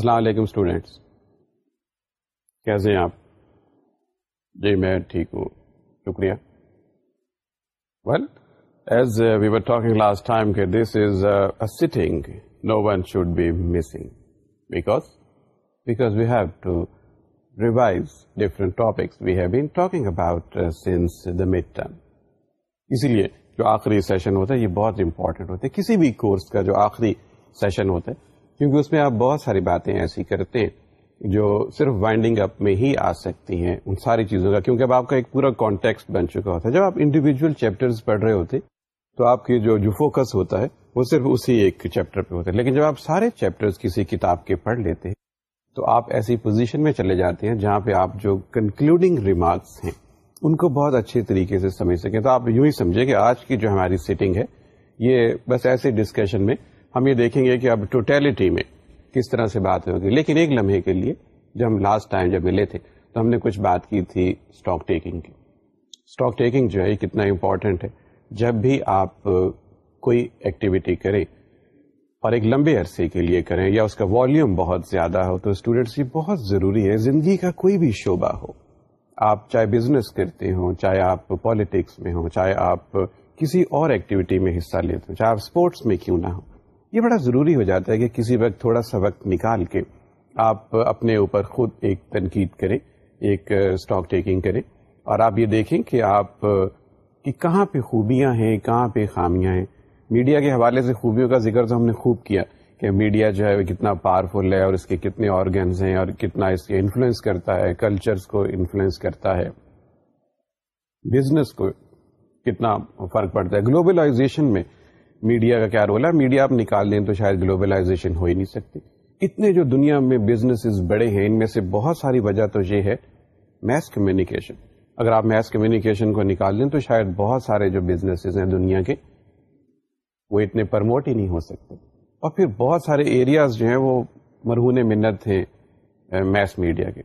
السلام علیکم اسٹوڈینٹس کیسے ہیں آپ؟ جی میں ٹھیک ہوں. شکریہ. Well as we were talking last time کہ this is sitting no one should be missing because because we have to revise different topics we have been talking about since the mid term اسی لیے جو آخری session ہوتا ہے، یہ بہت important ہوتا ہے. کسی بھی کورس کا جو آخری سیشن ہوتا ہے کیونکہ اس میں آپ بہت ساری باتیں ایسی کرتے ہیں جو صرف وائنڈنگ اپ میں ہی آ سکتی ہیں ان ساری چیزوں کا، کیونکہ اب آپ کا ایک پورا کانٹیکس بن چکا ہوتا ہے۔ جب آپ انڈیویجل چیپٹر پڑھ رہے ہوتے، تو آپ کی جو جو فوکس ہوتا ہے، وہ صرف اسی ایک چیپٹر پہ ہوتا ہے۔ لیکن جب آپ سارے چیپٹر کسی کتاب کے پڑھ لیتے ہیں، تو آپ ایسی پوزیشن میں چلے جاتے ہیں جہاں پہ آپ جو کنکلوڈنگ ریمارکس ہیں، ان کو بہت اچھے طریقے سے سمجھ سکیں۔ تو آپ یوں ہی سمجھیں کہ آج کی جو ہماری سیٹنگ ہے، یہ بس ایسے ڈسکشن میں ہم یہ دیکھیں گے کہ اب ٹوٹیلٹی میں کس طرح سے بات ہوگی۔ لیکن ایک لمحے کے لیے جب ہم لاسٹ ٹائم جب ملے تھے تو ہم نے کچھ بات کی تھی اسٹاک ٹیکنگ کی۔ اسٹاک ٹیکنگ جو ہے کتنا امپورٹنٹ ہے۔ جب بھی آپ کوئی ایکٹیویٹی کریں اور ایک لمبے عرصے کے لیے کریں یا اس کا والیوم بہت زیادہ ہو تو اسٹوڈینٹس یہ بہت ضروری ہے زندگی کا کوئی بھی شعبہ ہو۔ آپ چاہے بزنس کرتے ہوں، چاہے آپ پالیٹکس میں ہوں، چاہے آپ کسی اور ایکٹیویٹی میں حصہ لیتے ہوں، چاہے آپ اسپورٹس میں کیوں نہ ہو یہ بڑا ضروری ہو جاتا ہے کہ کسی وقت تھوڑا سا وقت نکال کے آپ اپنے اوپر خود ایک تنقید کریں، ایک اسٹاک ٹیکنگ کریں۔ اور آپ یہ دیکھیں کہ آپ کی کہاں پہ خوبیاں ہیں، کہاں پہ خامیاں ہیں۔ میڈیا کے حوالے سے خوبیوں کا ذکر تو ہم نے خوب کیا کہ میڈیا جو ہے وہ کتنا پاورفل ہے اور اس کے کتنے آرگنز ہیں اور کتنا اس کے انفلوئنس کرتا ہے کلچرس کو انفلوئنس کرتا ہے بزنس کو کتنا فرق پڑتا ہے۔ گلوبلائزیشن میں میڈیا کا کیا رول ہے؟ میڈیا آپ نکال دیں تو شاید گلوبلائزیشن ہو ہی نہیں سکتی۔ اتنے جو دنیا میں بزنس بڑے ہیں، ان میں سے بہت ساری وجہ تو یہ ہے میس کمیونیکیشن اگر آپ میس کمیونیکیشن کو نکال دیں تو شاید بہت سارے جو بزنس ہیں دنیا کے، وہ اتنے پرموٹ ہی نہیں ہو سکتے۔ اور پھر بہت سارے ایریاز جو ہیں وہ مرہون منت ہیں میس میڈیا کے۔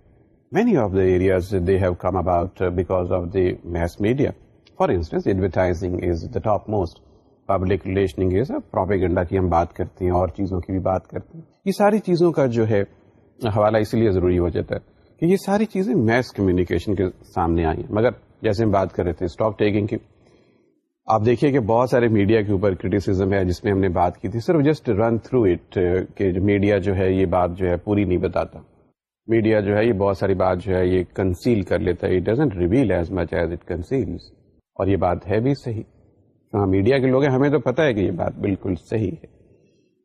Many of the areas they have come about because of the mass media for instance advertising is the top most public relationing propaganda کی ہم بات کرتے ہیں اور چیزوں کی بھی بات کرتے ہیں۔ یہ ساری چیزوں کا جو ہے حوالہ اسی لیے ضروری ہو جاتا ہے کہ یہ ساری چیزیں میس کمیونیکیشن کے سامنے آئی ہیں۔ مگر جیسے ہم بات کر رہے تھے اسٹاک ٹیکنگ کی۔ آپ دیکھیے کہ بہت سارے میڈیا کے اوپر کریٹیسم ہے، جس میں ہم نے بات کی تھی۔ صرف جسٹ رن تھرو اٹ کہ میڈیا جو ہے، یہ بات جو ہے پوری نہیں بتاتا۔ میڈیا جو ہے، یہ بہت ساری بات جو ہے، یہ کنسیل کر لیتا ہے۔ It doesn't reveal as much as it conceals اور یہ بات ہے بھی صحیح۔ ہاں میڈیا کے لوگ ہیں، ہمیں تو پتہ ہے کہ یہ بات بالکل صحیح ہے۔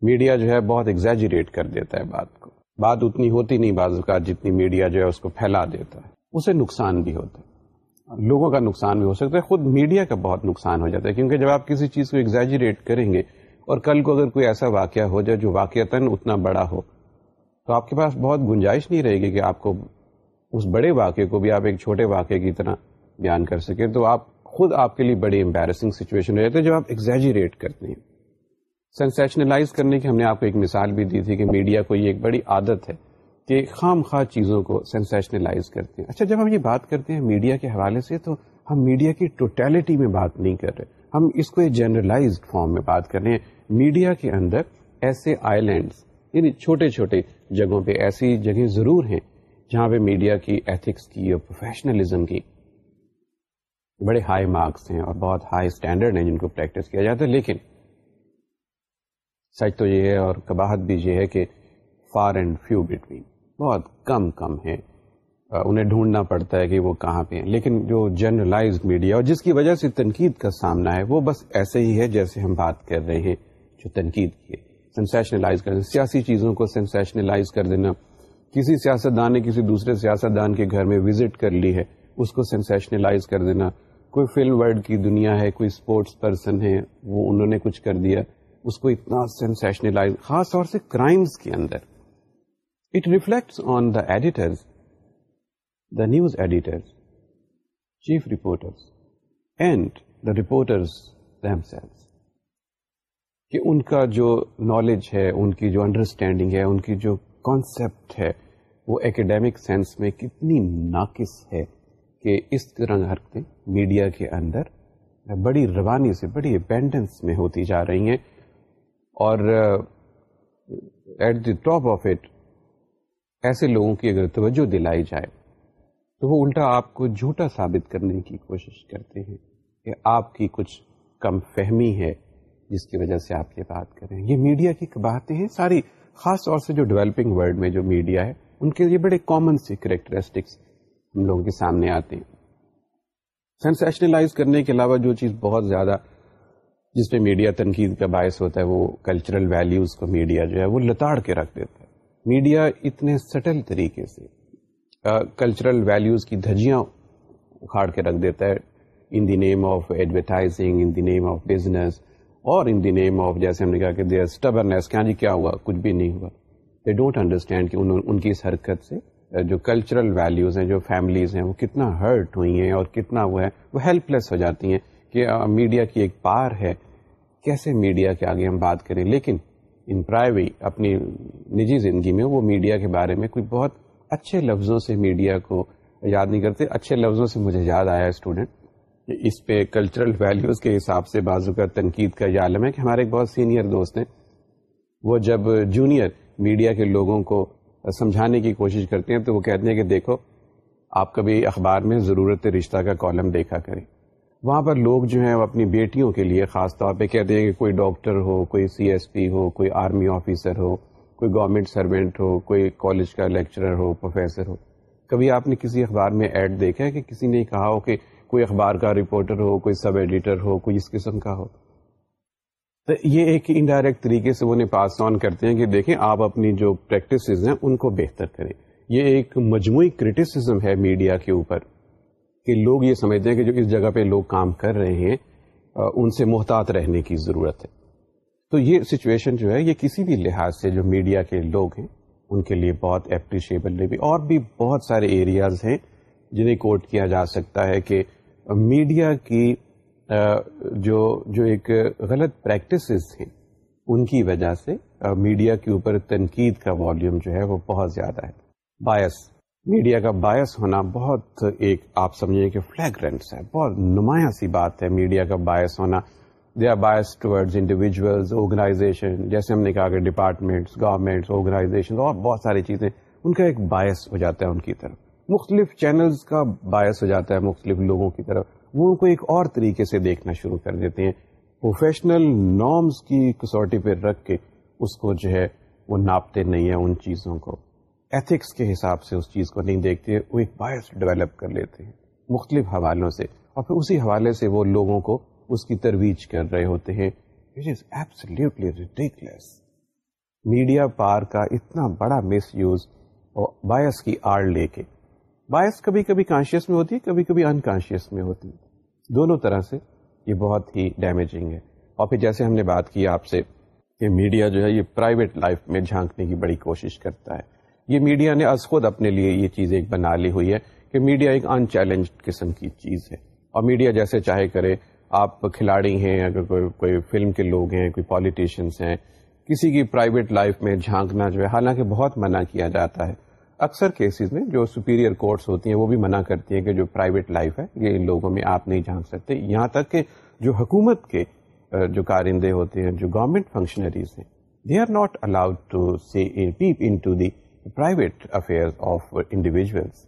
میڈیا جو ہے بہت ایگزیجریٹ کر دیتا ہے بات کو۔ بات اتنی ہوتی نہیں بعض اوقات جتنی میڈیا جو ہے اس کو پھیلا دیتا ہے۔ اسے نقصان بھی ہوتا ہے۔ لوگوں کا نقصان بھی ہو سکتا ہے، خود میڈیا کا بہت نقصان ہو جاتا ہے، کیونکہ جب آپ کسی چیز کو ایگزیجریٹ کریں گے اور کل کو اگر کوئی ایسا واقعہ ہو جائے جو واقعتاً اتنا بڑا ہو، تو آپ کے پاس بہت گنجائش نہیں رہے گی کہ آپ کو اس بڑے واقعے کو بھی آپ ایک چھوٹے واقعے کی طرح بیان کر سکیں۔ تو آپ خود آپ کے لیے بڑی امبیرسنگ سچویشن ہو جاتی ہے جب آپ ایگزیجریٹ کرتے ہیں۔ سینسیشنلائز کرنے کی ہم نے آپ کو ایک مثال بھی دی تھی کہ میڈیا کو یہ ایک بڑی عادت ہے کہ خام خواہ چیزوں کو سینسیشنلائز کرتے ہیں۔ اچھا جب ہم یہ بات کرتے ہیں میڈیا کے حوالے سے تو ہم میڈیا کی ٹوٹیلٹی میں بات نہیں کر رہے۔ ہم اس کو ایک جنرلائزڈ فارم میں بات کر رہے ہیں۔ میڈیا کے اندر ایسے آئی لینڈس یعنی چھوٹے چھوٹے جگہوں پہ ایسی جگہیں ضرور ہیں جہاں پہ میڈیا کی ایتھکس کی اور پروفیشنلزم کی بڑے ہائی مارکس ہیں اور بہت ہائی اسٹینڈرڈ ہیں جن کو پریکٹس کیا جاتا ہے، لیکن سچ تو یہ ہے اور کباہت بھی یہ ہے کہ فار اینڈ فیو بٹوین بہت کم کم ہے انہیں ڈھونڈنا پڑتا ہے کہ وہ کہاں پہ ہیں۔ لیکن جو جنرلائز میڈیا اور جس کی وجہ سے تنقید کا سامنا ہے، وہ بس ایسے ہی ہے جیسے ہم بات کر رہے ہیں جو تنقید کی ہے۔ سینسیشنلائز کر سیاسی چیزوں کو سینسیشنلائز کر دینا۔ کسی سیاست دان نے کسی دوسرے سیاست دان کے گھر میں وزٹ کر لی ہے، اس کو سینسیشنلائز کر دینا۔ کوئی فلم ورلڈ کی دنیا ہے، کوئی اسپورٹس پرسن ہے، وہ انہوں نے کچھ کر دیا، اس کو اتنا سینسیشنلائز خاص طور سے کرائمس کے اندر۔ It reflects on the editors the news editors chief reporters and the reporters کہ ان کا جو نالج ہے، ان کی جو انڈرسٹینڈنگ ہے، ان کی جو کانسیپٹ ہے، وہ ایکڈیمک سینس میں کتنی ناقص ہے۔ کہ اس طرح حرکتیں میڈیا کے اندر بڑی روانی سے، بڑی ابینڈنس میں ہوتی جا رہی ہیں۔ اور at the top of it ایسے لوگوں کی اگر توجہ دلائی جائے، تو وہ الٹا آپ کو جھوٹا ثابت کرنے کی کوشش کرتے ہیں کہ آپ کی کچھ کم فہمی ہے جس کی وجہ سے آپ یہ بات کریں۔ یہ میڈیا کی باتیں ہیں۔ ساری، خاص طور سے جو ڈیولپنگ ورلڈ میں جو میڈیا ہے، ان کے لیے بڑے کامن سی کریکٹرسٹکس ہم لوگوں کے سامنے آتے ہیں۔ سینسیشنلائز کرنے کے علاوہ جو چیز بہت زیادہ جس پہ میڈیا تنقید کا باعث ہوتا ہے وہ کلچرل ویلیوز کو میڈیا جو ہے وہ لتاڑ کے رکھ دیتا ہے۔ میڈیا اتنے سٹل طریقے سے کلچرل ویلیوز کی دھجیاں اکھاڑ کے رکھ دیتا ہے۔ In the name of advertising in the name of business اور ان دی نیم آف جیسے ہم نے کہا کہ دیر اسٹبرنیس کیا جی کیا ہوا؟ کچھ بھی نہیں ہوا۔ دے ڈونٹ انڈرسٹینڈ کہ ان کی اس حرکت سے جو کلچرل ویلیوز ہیں، جو فیملیز ہیں، وہ کتنا ہرٹ ہوئی ہیں اور کتنا وہ ہے وہ ہیلپ لیس ہو جاتی ہیں کہ میڈیا کی ایک پار ہے۔ کیسے میڈیا کے آگے ہم بات کریں؟ لیکن ان پرائیوی اپنی نجی زندگی میں وہ میڈیا کے بارے میں کوئی بہت اچھے لفظوں سے میڈیا کو یاد نہیں کرتے۔ اچھے لفظوں سے مجھے یاد آیا اسٹوڈنٹ اس پہ کلچرل ویلیوز کے حساب سے بازو کا تنقید کا یہ عالم ہے کہ ہمارے ایک بہت سینئر دوست ہیں۔ وہ جب جونیئر میڈیا کے لوگوں کو سمجھانے کی کوشش کرتے ہیں تو وہ کہتے ہیں کہ دیکھو، آپ کبھی اخبار میں ضرورت رشتہ کا کالم دیکھا کریں۔ وہاں پر لوگ جو ہیں وہ اپنی بیٹیوں کے لیے خاص طور پہ کہتے ہیں کہ کوئی ڈاکٹر ہو، کوئی سی ایس پی ہو، کوئی آرمی آفیسر ہو، کوئی گورنمنٹ سروینٹ ہو، کوئی کالج کا لیکچرر ہو، پروفیسر ہو۔ کبھی آپ نے کسی اخبار میں ایڈ دیکھا ہے کہ کسی نے کہا ہو کہ کوئی اخبار کا رپورٹر ہو، کوئی سب ایڈیٹر ہو، کوئی اس قسم کا ہو؟ تو یہ ایک انڈائریکٹ طریقے سے انہیں پاس آن کرتے ہیں کہ دیکھیں آپ اپنی جو پریکٹسز ہیں ان کو بہتر کریں۔ یہ ایک مجموعی کریٹیسزم ہے میڈیا کے اوپر کہ لوگ یہ سمجھتے ہیں کہ جو اس جگہ پہ لوگ کام کر رہے ہیں، ان سے محتاط رہنے کی ضرورت ہے۔ تو یہ سچویشن جو ہے، یہ کسی بھی لحاظ سے جو میڈیا کے لوگ ہیں، ان کے لیے بہت اپریشیبل بھی، اور بھی بہت سارے ایریاز ہیں جنہیں کوٹ کیا جا سکتا ہے کہ میڈیا کی جو جو ایک غلط پریکٹسز ہیں ان کی وجہ سے میڈیا کے اوپر تنقید کا والیوم جو ہے وہ بہت زیادہ ہے۔ باعث میڈیا کا باعث ہونا بہت ایک، آپ سمجھیں کہ فلیگرنس ہے۔ بہت نمایاں سی بات ہے میڈیا کا باعث ہونا۔ دے آر باعث ٹورڈز انڈیویجولز آرگنائزیشن جیسے ہم نے کہا کہ ڈپارٹمنٹس گورنمنٹس آرگنائزیشن اور بہت ساری چیزیں، ان کا ایک باعث ہو جاتا ہے ان کی طرف۔ مختلف چینلز کا باعث ہو جاتا ہے مختلف لوگوں کی طرف۔ وہ ان کو ایک اور طریقے سے دیکھنا شروع کر دیتے ہیں۔ پروفیشنل نارمس کی کسوٹی پہ رکھ کے اس کو جو ہے وہ ناپتے نہیں ہیں ان چیزوں کو۔ ایتھکس کے حساب سے اس چیز کو نہیں دیکھتے، وہ ایک باعث ڈیولپ کر لیتے ہیں مختلف حوالوں سے۔ اور پھر اسی حوالے سے وہ لوگوں کو اس کی ترویج کر رہے ہوتے ہیں۔ میڈیا پار کا اتنا بڑا مس یوز اور باعث کی آڑ لے کے۔ باعث کبھی کبھی کانشیس میں ہوتی ہے، کبھی کبھی انکانشیس میں ہوتی ہے۔ دونوں طرح سے یہ بہت ہی ڈیمیجنگ ہے۔ اور پھر جیسے ہم نے بات کی آپ سے کہ میڈیا جو ہے یہ پرائیویٹ لائف میں جھانکنے کی بڑی کوشش کرتا ہے۔ یہ میڈیا نے از خود اپنے لیے یہ چیز ایک بنا لی ہوئی ہے کہ میڈیا ایک ان چیلنج قسم کی چیز ہے۔ اور میڈیا جیسے چاہے کرے، آپ کھلاڑی ہیں، اگر کوئی کوئی فلم کے لوگ ہیں، کوئی پالیٹیشینس ہیں، کسی کی پرائیویٹ لائف میں جھانکنا جو ہے، حالانکہ بہت منع کیا جاتا ہے۔ اکثر کیسز میں جو سپیریئر کورٹس ہوتی ہیں وہ بھی منع کرتی ہیں کہ جو پرائیویٹ لائف ہے، یہ ان لوگوں میں آپ نہیں جھانک سکتے۔ یہاں تک کہ جو حکومت کے، جو کارندے ہوتے ہیں، جو گورنمنٹ فنکشنریز ہیں they are not allowed to see peep into the private affair of individuals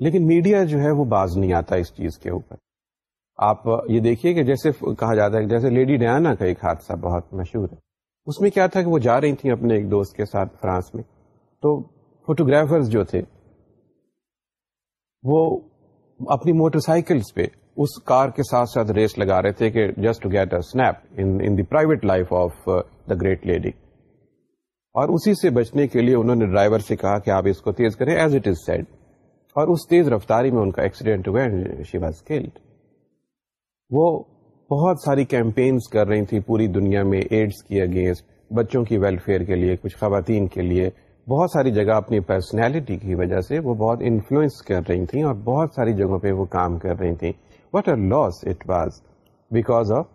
لیکن میڈیا جو ہے وہ باز نہیں آتا اس چیز کے اوپر۔ آپ یہ دیکھیے کہ جیسے کہا جاتا ہے جیسے لیڈی ڈیانا کا ایک حادثہ بہت مشہور ہے۔ اس میں کیا تھا کہ وہ جا رہی تھیں اپنے ایک دوست کے ساتھ فرانس میں۔ تو فوٹوگرافرز جو تھے، وہ اپنی موٹر سائیکلس پہ اس کار کے ساتھ ساتھ ریس لگا رہے تھے کہ just to get a snap in the private life of the great lady. اور اسی سے بچنے کے لیے انہوں نے ڈرائیور سے کہا کہ آپ اس کو تیز کریں ایز اٹ از سیڈ اور اس تیز رفتاری میں ان کا ایکسیڈینٹ ہوا شی واز کلڈ وہ بہت ساری کیمپینس کر رہی تھی پوری دنیا میں ایڈس کی اگینسٹ بچوں کی ویلفیئر کے لیے، کچھ خواتین کے لیے۔ بہت ساری جگہ اپنی پرسنالٹی کی وجہ سے وہ بہت انفلوئنس کر رہی تھیں اور بہت ساری جگہوں پہ وہ کام کر رہی تھیں۔ Whatever loss it was because of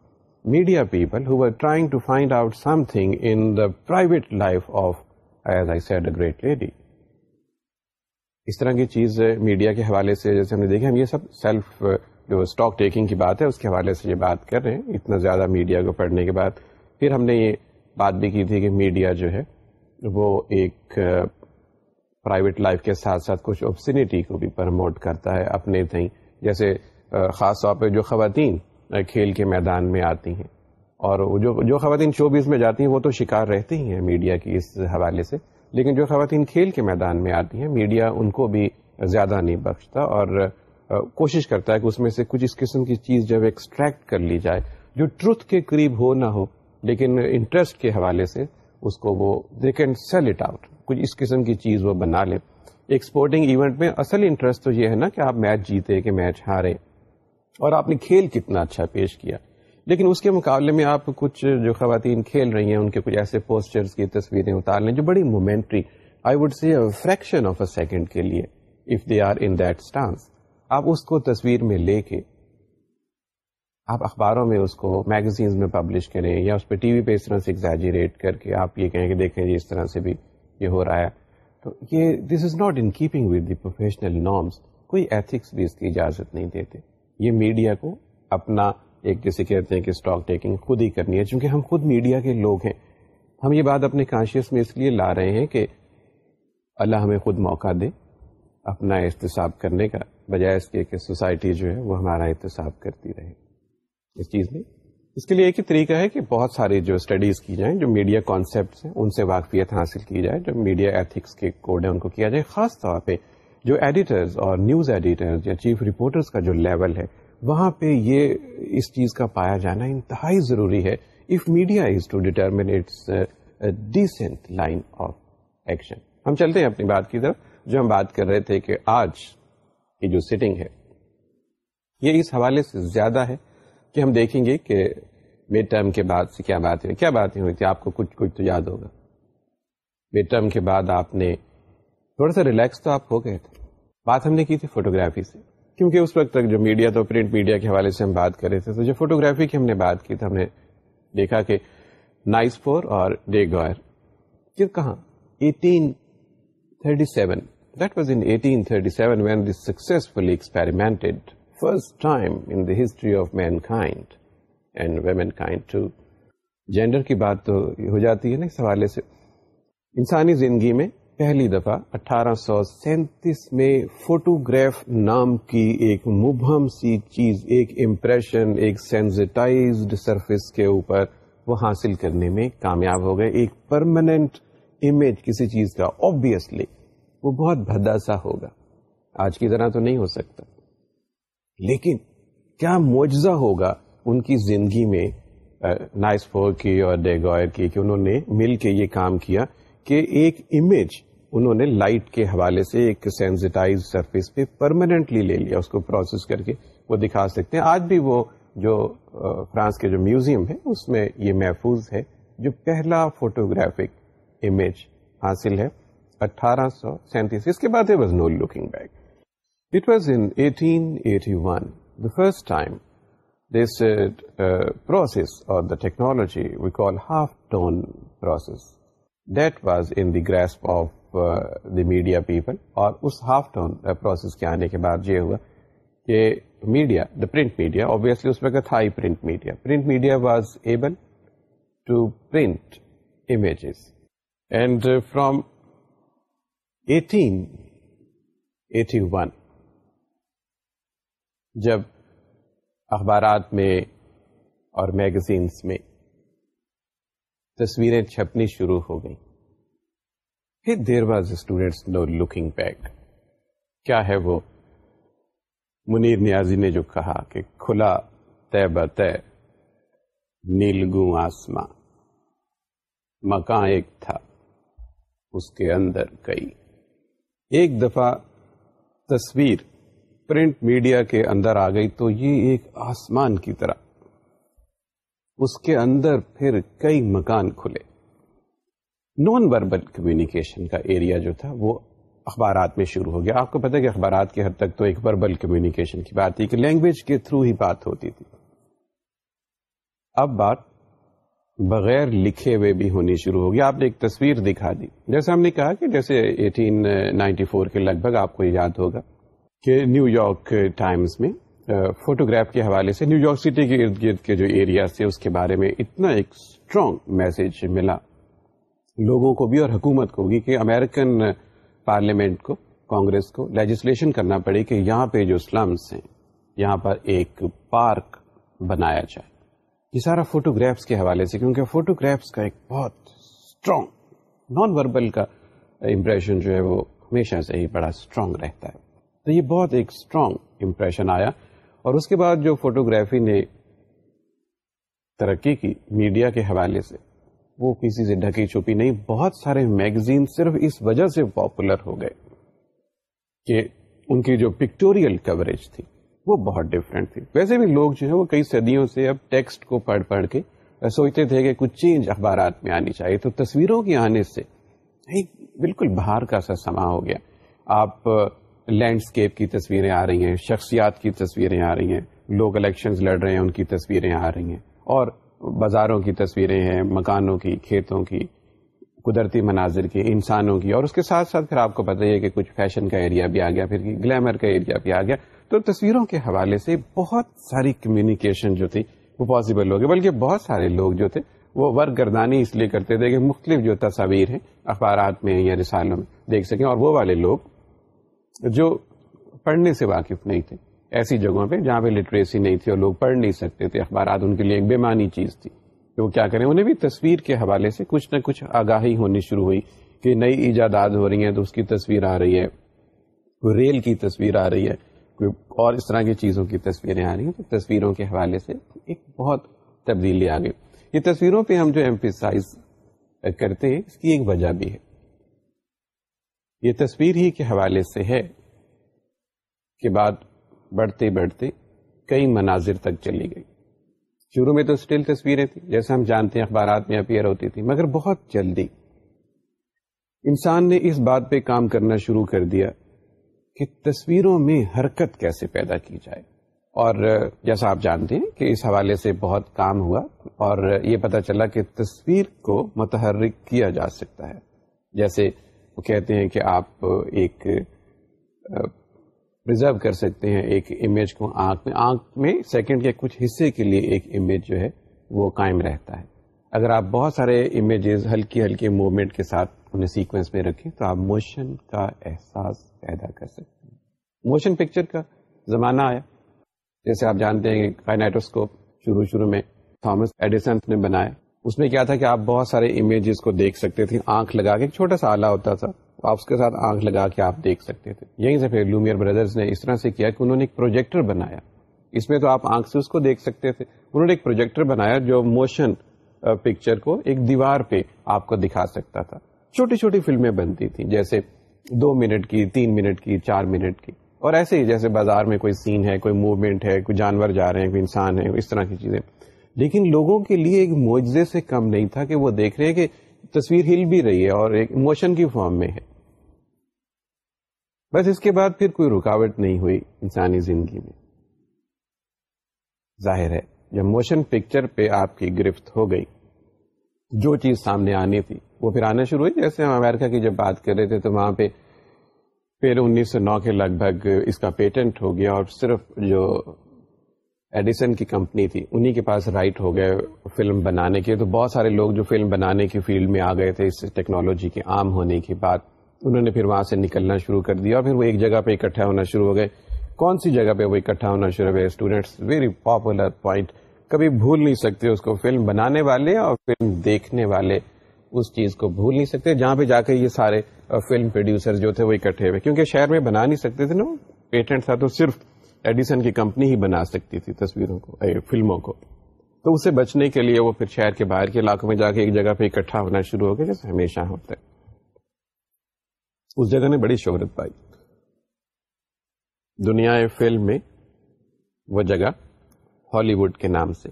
media people who are trying to find out something in the private life of as I said a great lady اس طرح کی چیز میڈیا کے حوالے سے جیسے ہم نے دیکھا، ہم یہ سب سیلف جو اسٹاک ٹیکنگ کی بات ہے، اس کے حوالے سے یہ بات کر رہے ہیں۔ اتنا زیادہ میڈیا کو پڑھنے کے بعد پھر ہم نے یہ بات بھی کی تھی کہ میڈیا جو ہے وہ ایک پرائیویٹ لائف کے ساتھ ساتھ کچھ اوپسینٹی کو بھی پرموٹ کرتا ہے اپنے تئیں۔ جیسے خاص طور پہ جو خواتین کھیل کے میدان میں آتی ہیں۔ اور جو جو خواتین شوبیز میں جاتی ہیں، وہ تو شکار رہتی ہی ہیں میڈیا کی اس حوالے سے۔ لیکن جو خواتین کھیل کے میدان میں آتی ہیں میڈیا ان کو بھی زیادہ نہیں بخشتا اور کوشش کرتا ہے کہ اس میں سے کچھ اس قسم کی چیز جب ایکسٹریکٹ کر لی جائے، جو ٹروتھ کے قریب ہو نہ ہو، لیکن انٹرسٹ کے حوالے سے اس کو وہ they can sell it out کچھ اس قسم کی چیز وہ بنا لیں۔ ایک اسپورٹنگ ایونٹ میں اصل انٹرسٹ تو یہ ہے نا کہ آپ میچ جیتے کہ میچ ہارے۔ اور آپ نے کھیل کتنا اچھا پیش کیا۔ لیکن اس کے مقابلے میں آپ کچھ جو خواتین کھیل رہی ہیں، ان کے کچھ ایسے پوسٹرز کی تصویریں اتار لیں جو بڑی momentary I would see fraction of a second کے لیے if they are in that stance آپ اس کو تصویر میں لے کے آپ اخباروں میں اس کو میگزینز میں پبلش کریں یا اس پہ ٹی وی پہ اس طرح سے ایگزیجریٹ کر کے آپ یہ کہیں کہ دیکھیں جی اس طرح سے بھی یہ ہو رہا ہے۔ تو یہ this is not in keeping with the professional norms کوئی ایتھکس بھی اس کی اجازت نہیں دیتے۔ یہ میڈیا کو اپنا ایک جیسے کہتے ہیں کہ اسٹاک ٹیکنگ خود ہی کرنی ہے، چونکہ ہم خود میڈیا کے لوگ ہیں۔ ہم یہ بات اپنے کانشیس میں اس لیے لا رہے ہیں کہ اللہ ہمیں خود موقع دے اپنا احتساب کرنے کا، بجائے اس کے کہ سوسائٹی جو ہے وہ ہمارا احتساب کرتی رہے۔ اس چیز میں۔ اس کے لیے ایک ہی طریقہ ہے کہ بہت ساری جو اسٹڈیز کی جائیں، جو میڈیا کانسیپٹس ہیں، ان سے واقفیت حاصل کی جائے، جو میڈیا ایتھکس کے کوڈ ہیں، ان کو کیا جائے۔ خاص طور پہ جو ایڈیٹرز اور نیوز ایڈیٹرز یا چیف رپورٹرز کا جو لیول ہے، وہاں پہ یہ اس چیز کا پایا جانا انتہائی ضروری ہے۔ If media is to determine its decent line of action ہم چلتے ہیں اپنی بات کی طرف۔ جو ہم بات کر رہے تھے کہ آج کی جو سٹنگ ہے، یہ اس حوالے سے زیادہ ہے۔ کہ ہم دیکھیں گے کہ مڈ ٹرم کے بعد سے کیا باتیں ہوئی کیا باتیں ہوئی تھی آپ کو کچھ کچھ تو یاد ہوگا۔ مڈ ٹرم کے بعد آپ نے تھوڑا سا ریلیکس تو آپ ہو گئے تھے۔ بات ہم نے کی تھی فوٹوگرافی سے۔ کیونکہ اس وقت تک جو میڈیا تو پرنٹ میڈیا کے حوالے سے ہم بات کر رہے تھے۔ تو جو فوٹوگرافی کی ہم نے بات کی تھی، ہم نے دیکھا کہ نائس فور اور ڈے گوئر پھر کہاں؟ Eighteen thirty seven that was in eighteen thirty seven when they successfully experimented first time in the history of mankind and womankind to gender کی بات تو ہو جاتی ہے نا اس حوالے سے۔ انسانی زندگی میں پہلی دفعہ اٹھارہ سو سینتیس میں فوٹوگراف نام کی ایک مبہم سی چیز، ایک امپریشن ایک سینزٹائزڈ سرفیس کے اوپر وہ حاصل کرنے میں کامیاب ہو گئے۔ ایک پرماننٹ امیج کسی چیز کا آبیسلی وہ بہت بھدا سا ہوگا۔ آج کی طرح تو نہیں ہو سکتا۔ لیکن کیا معجزہ ہوگا ان کی زندگی میں نائس فور کی اور ڈیگوائر کی، کہ انہوں نے مل کے یہ کام کیا کہ ایک امیج انہوں نے لائٹ کے حوالے سے ایک سینسٹائز سرفیس پہ پرماننٹلی لے لیا، اس کو پروسیس کر کے وہ دکھا سکتے ہیں۔ آج بھی وہ جو فرانس کے جو میوزیم ہے، اس میں یہ محفوظ ہے۔ جو پہلا فوٹوگرافک امیج حاصل ہے، اٹھارہ سو سینتیس۔ اس کے بعد was no looking back it was in eighteen eighty one the first time this process اور the technology we call half tone process that was in the grasp of the media people اور اس half tone process کے آنے کے بعد یہ ہوا کہ media the print media obviously اس وقت تھا ہی print media print media was able to print images and from eighteen eighty one جب اخبارات میں اور میگزینس میں تصویریں چھپنی شروع ہو گئیں۔ There was students no looking back کیا ہے وہ؟ منیر نیازی نے جو کہا کہ کھلا طے بت نیلگوں آسماں۔ مکان ایک تھا، اس کے اندر کئی ایک دفعہ تصویر پرنٹ میڈیا کے اندر آ گئی تو یہ ایک آسمان کی طرح۔ اس کے اندر پھر کئی مکان کھلے۔ نان وربل کمیونیکیشن کا ایریا جو تھا وہ اخبارات میں شروع ہو گیا۔ آپ کو پتا کہ اخبارات کے حد تک تو ایک وربل کمیونیکیشن کی بات تھی کہ لینگویج کے تھرو ہی بات ہوتی تھی۔ اب بات بغیر لکھے ہوئے بھی ہونی شروع ہو گیا آپ نے ایک تصویر دکھا دی۔ جیسے ہم نے کہا کہ جیسے ایٹین نائنٹی فور کے لگ بھگ آپ کو یاد ہوگا۔ کہ نیو یارک ٹائمز میں فوٹوگراف کے حوالے سے، نیو یارک سٹی کے ارد گرد کے جو ایریاز تھے، اس کے بارے میں اتنا ایک اسٹرانگ میسج ملا لوگوں کو بھی اور حکومت کو بھی کہ امیرکن پارلیمنٹ کو کانگریس کو لیجسلیشن کرنا پڑی کہ یہاں پہ جو سلمس ہیں، یہاں پر ایک پارک بنایا جائے۔ یہ سارا فوٹوگرافس کے حوالے سے، کیونکہ فوٹوگرافس کا ایک بہت اسٹرانگ نان وربل کا امپریشن جو ہے، وہ ہمیشہ سے ہی بڑا اسٹرانگ رہتا ہے۔ تو یہ بہت ایک اسٹرانگ امپریشن آیا۔ اور اس کے بعد جو فوٹوگرافی نے ترقی کی میڈیا کے حوالے سے، وہ کسی سے ڈھکی چھپی نہیں، بہت سارے میگزین صرف اس وجہ سے پاپولر ہو گئے کہ ان کی جو پکٹوریل کوریج تھی، وہ بہت ڈفرینٹ تھی۔ ویسے بھی لوگ جو ہے وہ کئی صدیوں سے اب ٹیکسٹ کو پڑھ پڑھ کے سوچتے تھے کہ کچھ چینج اخبارات میں آنی چاہیے۔ تو تصویروں کے آنے سے ایک بالکل باہر کا سا سما ہو گیا۔ آپ لینڈسکیپ کی تصویریں آ رہی ہیں، شخصیات کی تصویریں آ رہی ہیں، لوگ الیکشنز لڑ رہے ہیں، ان کی تصویریں آ رہی ہیں۔ اور بازاروں کی تصویریں ہیں، مکانوں کی، کھیتوں کی، قدرتی مناظر کی، انسانوں کی۔ اور اس کے ساتھ ساتھ پھر آپ کو پتہ ہی ہے کہ کچھ فیشن کا ایریا بھی آ گیا، پھر گلیمر کا ایریا بھی آ گیا۔ تو تصویروں کے حوالے سے بہت ساری کمیونیکیشن جو تھی وہ پاسبل ہو گئی، بلکہ بہت سارے لوگ جو تھے وہ ورک گردانی اس لیے کرتے تھے کہ مختلف جو تصاویر ہیں اخبارات میں یا رسالوں میں دیکھ سکیں، اور وہ والے لوگ جو پڑھنے سے واقف نہیں تھے۔ ایسی جگہوں پہ جہاں پہ لٹریسی نہیں تھی اور لوگ پڑھ نہیں سکتے تھے، اخبارات ان کے لیے ایک بےمانی چیز تھی۔ کہ وہ کیا کریں؟ انہیں بھی تصویر کے حوالے سے کچھ نہ کچھ آگاہی ہونی شروع ہوئی کہ نئی ایجادات ہو رہی ہیں تو اس کی تصویر آ رہی ہے، کوئی ریل کی تصویر آ رہی ہے، کوئی اور اس طرح کی چیزوں کی تصویریں آ رہی ہیں۔ تو تصویروں کے حوالے سے ایک بہت تبدیلی آ گئی۔ یہ تصویروں پہ ہم جو ایمفیسائز کرتے ہیں، اس کی ایک وجہ بھی ہے۔ یہ تصویر ہی کے حوالے سے ہے۔ کہ بات بڑھتے بڑھتے کئی مناظر تک چلی گئی۔ شروع میں تو اسٹل تصویریں تھیں جیسے ہم جانتے ہیں اخبارات میں اپیئر ہوتی تھی، مگر بہت جلدی۔ انسان نے اس بات پہ کام کرنا شروع کر دیا کہ تصویروں میں حرکت کیسے پیدا کی جائے۔ اور جیسا آپ جانتے ہیں کہ اس حوالے سے بہت کام ہوا اور یہ پتا چلا کہ تصویر کو متحرک کیا جا سکتا ہے۔ جیسے وہ کہتے ہیں کہ آپ ایک پرزرو کر سکتے ہیں ایک امیج کو آنکھ میں۔ آنکھ میں سیکنڈ کے کچھ حصے کے لیے ایک امیج جو ہے وہ قائم رہتا ہے۔ اگر آپ بہت سارے امیجز ہلکی ہلکی موومنٹ کے ساتھ انہیں سیکوینس میں رکھیں تو آپ موشن کا احساس پیدا کر سکتے ہیں۔ موشن پکچر کا زمانہ آیا۔ جیسے آپ جانتے ہیں کہ کائنائٹوسکوپ شروع شروع میں تھامس ایڈیسن نے بنایا۔ اس میں کیا تھا کہ آپ بہت سارے امیجز کو دیکھ سکتے تھے، آنکھ لگا کے چھوٹا سا آلہ ہوتا تھا۔ آپ اس کے ساتھ آنکھ لگا کے آپ دیکھ سکتے تھے۔ یہیں سے پھر لومیئر بردرز نے اس طرح سے کیا کہ انہوں نے ایک پروجیکٹر بنایا۔ اس میں تو آپ آنکھ سے اس کو دیکھ سکتے تھے۔ انہوں نے ایک پروجیکٹر بنایا جو موشن پکچر uh, کو ایک دیوار پہ آپ کو دکھا سکتا تھا۔ چھوٹی چھوٹی فلمیں بنتی تھیں، جیسے دو منٹ کی، تین منٹ کی، چار منٹ کی۔ اور ایسے ہی جیسے بازار میں کوئی سین ہے، کوئی موومنٹ ہے، کوئی جانور جا رہے ہیں، کوئی انسان ہے، اس طرح کی چیزیں۔ لیکن لوگوں کے لیے ایک معجزے سے کم نہیں تھا کہ وہ دیکھ رہے ہیں کہ تصویر ہل بھی رہی ہے اور ایک موشن کی فارم میں ہے۔ بس اس کے بعد پھر کوئی رکاوٹ نہیں ہوئی انسانی زندگی میں۔ ظاہر ہے، جب موشن پکچر پہ آپ کی گرفت ہو گئی، جو چیز سامنے آنی تھی، وہ پھر آنا شروع ہوئی۔ جیسے ہم امریکہ کی جب بات کر رہے تھے، تو وہاں پہ پھر انیس سو نو کے لگ بھگ اس کا پیٹنٹ ہو گیا اور صرف جو ایڈیسن کی کمپنی تھی، انہی کے پاس رائٹ ہو گئے فلم بنانے کے تو بہت سارے لوگ جو فلم بنانے کی فیلڈ میں آ گئے تھے، اس ٹیکنالوجی کے عام ہونے کے بعد، انہوں نے پھر وہاں سے نکلنا شروع کر دیا۔ پھر وہ ایک جگہ پہ اکٹھا ہونا شروع ہو گئے۔ کون سی جگہ پہ وہ اکٹھا ہونا شروع ہو گئے؟ اسٹوڈینٹس ویری پاپولر پوائنٹ کبھی بھول نہیں سکتے اس کو فلم بنانے والے اور فلم دیکھنے والے اس چیز کو بھول نہیں سکتے، جہاں پہ جا کے یہ سارے فلم پروڈیوسر جو تھے وہ اکٹھے ہوئے۔ کیونکہ شہر میں بنا نہیں سکتے تھے نا پیٹنٹ تھا تو صرف ایڈیسن کی کمپنی ہی بنا سکتی تھی تصویروں کو فلموں کو۔ تو اسے بچنے کے لیے وہ پھر شہر کے باہر کے علاقوں میں جا کے ایک جگہ پہ اکٹھا ہونا شروع ہو گیا، جیسے ہمیشہ ہوتا ہے۔ اس جگہ نے بڑی شہرت پائی۔ دنیا فلم میں وہ جگہ ہالی ووڈ کے نام سے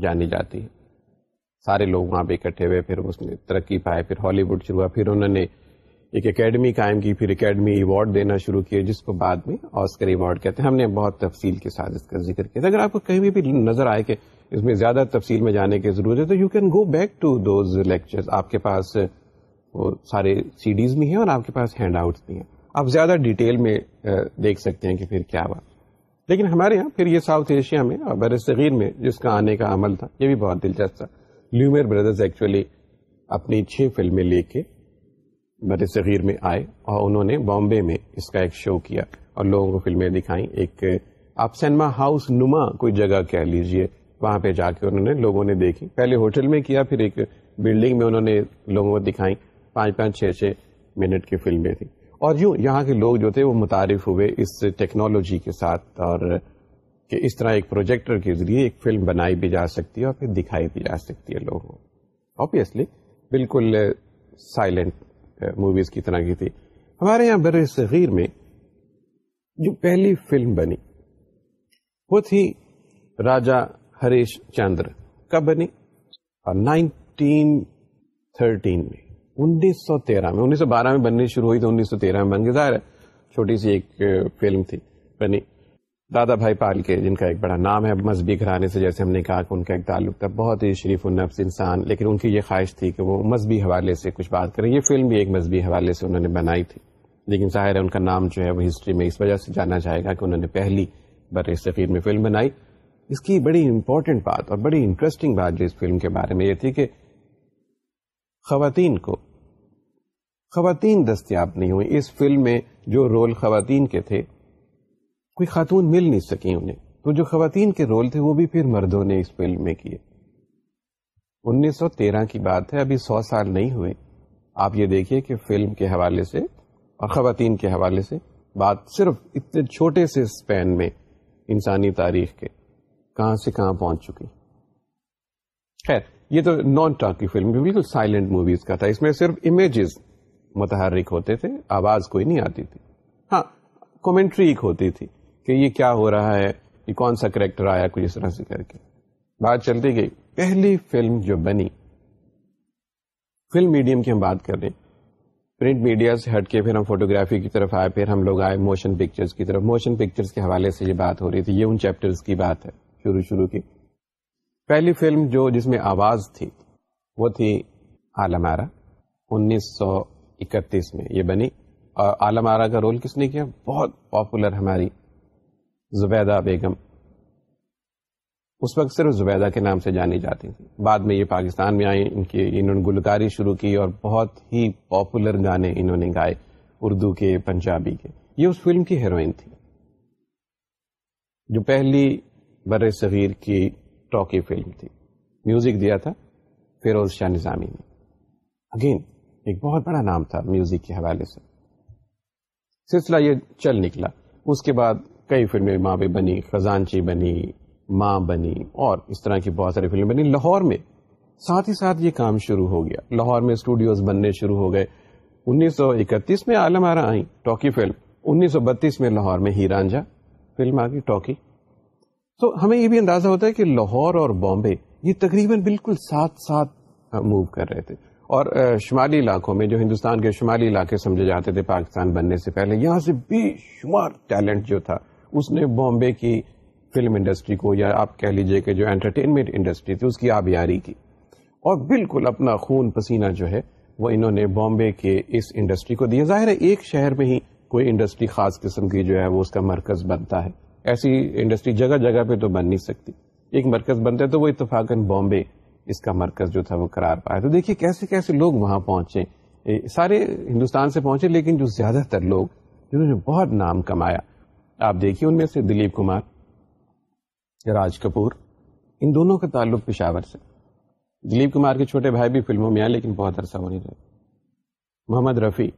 جانی جاتی ہے۔ سارے لوگ وہاں پہ اکٹھے ہوئے، پھر اس نے ترقی پائے پھر ہالی ووڈ شروع ہوا، پھر انہوں نے ایک اکیڈمی قائم کی، پھر اکیڈمی ایوارڈ دینا شروع کیا جس کو بعد میں آسکر ایوارڈ کہتے ہیں۔ ہم نے بہت تفصیل کے ساتھ اس کا ذکر کیا۔ اگر آپ کو کہیں بھی نظر آئے کہ اس میں زیادہ تفصیل میں جانے کی ضرورت ہے، تو you can go back to those lecture آپ کے پاس وہ سارے سی ڈیز بھی ہیں اور آپ کے پاس ہینڈ آؤٹس بھی ہیں۔ آپ زیادہ ڈیٹیل میں دیکھ سکتے ہیں کہ پھر کیا ہوا لیکن ہمارے یہاں پھر یہ ساؤتھ ایشیا میں اور بر صغیر میں جس کا آنے کا عمل تھا، یہ بھی بہت دلچسپ تھا۔ لیومیر بردرز ایکچولی اپنی چھ فلمیں لے کے بر صغیر میں آئے اور انہوں نے بامبے میں اس کا ایک شو کیا اور لوگوں کو فلمیں دکھائیں۔ ایک، آپ سینما ہاؤس نما کوئی جگہ کہہ لیجیے۔ وہاں پہ جا کے انہوں نے لوگوں نے دیکھی۔ پہلے ہوٹل میں کیا، پھر ایک بلڈنگ میں انہوں نے لوگوں کو دکھائی پانچ پانچ، چھ چھ منٹ کی فلمیں تھیں۔ اور یوں یہاں کے لوگ جو تھے وہ متعارف ہوئے اس ٹیکنالوجی کے ساتھ اور کہ اس طرح ایک پروجیکٹر کے ذریعے ایک فلم بنائی بھی جا سکتی ہے اور پھر دکھائی بھی جا سکتی ہے لوگوں آبیسلی بالکل سائلنٹ موویز کی طرح کی تھی۔ ہمارے یہاں بر صغیر میں جو پہلی فلم بنی، وہ تھی راجا ہریش چندر۔ کب بنی؟ اور نائنٹین تھرٹین میں۔ انیس سو تیرہ میں۔ انیس سو بارہ میں بننی شروع ہوئی تو انیس سو تیرہ میں بن گئی ظاہر ہے، چھوٹی سی ایک فلم تھی، بنی۔ دادا بھائی پال کے، جن کا ایک بڑا نام ہے، مذہبی گھرانے سے جیسے ہم نے کہا کہ ان کا ایک تعلق تھا، بہت ہی شریف النفس انسان، لیکن ان کی یہ خواہش تھی کہ وہ مذہبی حوالے سے کچھ بات کریں۔ یہ فلم بھی ایک مذہبی حوالے سے انہوں نے بنائی تھی، لیکن ظاہر ہے ان کا نام جو ہے وہ ہسٹری میں اس وجہ سے جانا جائے گا کہ انہوں نے پہلی بر صغیر میں فلم بنائی۔ اس کی بڑی امپورٹنٹ بات اور بڑی انٹرسٹنگ بات جو اس فلم کے بارے میں یہ تھی کہ خواتین کو، خواتین دستیاب نہیں ہوئی۔ اس فلم میں جو رول خواتین کے تھے کوئی خاتون مل نہیں سکی انہیں۔ تو جو خواتین کے رول تھے وہ بھی پھر مردوں نے اس فلم میں کیے۔ انیس سو تیرہ کی بات ہے، ابھی سو سال نہیں ہوئے۔ آپ یہ دیکھیے کہ فلم کے حوالے سے اور خواتین کے حوالے سے بات صرف اتنے چھوٹے سے اسپین میں انسانی تاریخ کے کہاں سے کہاں پہنچ چکی۔ خیر، یہ تو نان ٹاکی فلم بالکل سائلنٹ موویز کا تھا۔ اس میں صرف امیجز متحرک ہوتے تھے، آواز کوئی نہیں آتی تھی۔ ہاں کومنٹری ایک ہوتی تھی۔ کہ یہ کیا ہو رہا ہے؟ یہ کون سا کریکٹر آیا کچھ اس طرح سے کر کے؟ بات چلتی گئی۔ پہلی فلم جو بنی، فلم میڈیم کی ہم بات کر رہے ہیں۔ پرنٹ میڈیا سے ہٹ کے پھر ہم فوٹوگرافی کی طرف آئے، پھر ہم لوگ آئے موشن پکچرز کی طرف۔ موشن پکچرز کے حوالے سے یہ بات ہو رہی تھی، یہ ان چیپٹرز کی بات ہے، شروع شروع کی۔ پہلی فلم جو جس میں آواز تھی، وہ تھی عالمارا انیس سو اکتیس میں یہ بنی۔ اور عالمارا کا رول کس نے کیا؟ بہت پاپولر ہماری زبیدہ بیگم۔ اس وقت صرف زبیدہ کے نام سے جانی جاتی تھی۔ بعد میں یہ پاکستان میں آئی ان کی انہوں نے گلکاری شروع کی اور بہت ہی پاپولر گانے انہوں نے گائے اردو کے، پنجابی کے۔ یہ اس فلم کی ہیروئن تھی۔ جو پہلی بر صغیر کی ٹاکی فلم تھی۔ میوزک دیا تھا فیروز شاہ نظامی نے۔ اگین ایک بہت بڑا نام تھا میوزک کے حوالے سے۔ سلسلہ یہ چل نکلا۔ اس کے بعد کئی فلمیں ماں بھی بنی، خزانچی بنی، ماں بنی اور اس طرح کی بہت ساری فلمیں بنی۔ لاہور میں ساتھ ہی ساتھ یہ کام شروع ہو گیا۔ لاہور میں اسٹوڈیوز بننے شروع ہو گئے۔ انیس سو اکتیس میں عالم آرا آئی ٹاکی فلم۔ انیس سو بتیس میں لاہور میں ہیرانجا فلم آ گئی ٹاکی تو ہمیں یہ بھی اندازہ ہوتا ہے کہ لاہور اور بامبے یہ تقریباً بالکل ساتھ ساتھ موو کر رہے تھے۔ اور شمالی علاقوں میں جو ہندوستان کے شمالی علاقے سمجھے جاتے تھے، پاکستان بننے سے پہلے، یہاں سے بے شمار ٹیلنٹ جو تھا اس نے بامبے کی فلم انڈسٹری کو، یا آپ کہہ لیجیے کہ جو انٹرٹینمنٹ انڈسٹری تھی، اس کی آبیاری کی۔ اور بالکل اپنا خون پسینہ جو ہے، وہ انہوں نے بامبے کے اس انڈسٹری کو دیا۔ ظاہر ہے، ایک شہر میں ہی کوئی انڈسٹری خاص قسم کی جو ہے، وہ اس کا مرکز بنتا ہے۔ ایسی انڈسٹری جگہ جگہ پہ تو بن نہیں سکتی۔ ایک مرکز بنتا ہے تو وہ اتفاقاً بامبے اس کا مرکز جو تھا، وہ قرار پایا۔ تو دیکھیے کیسے کیسے لوگ وہاں پہنچے۔ سارے ہندوستان سے پہنچے، لیکن جو زیادہ تر لوگ، جنہوں نے بہت نام کمایا آپ دیکھیے ان میں سے دلیپ کمار، راج کپور، ان دونوں کا تعلق پشاور سے۔ دلیپ کمار کے چھوٹے بھائی بھی فلموں میں آئے، لیکن بہت عرصہ ہو نہیں رہے۔ محمد رفیع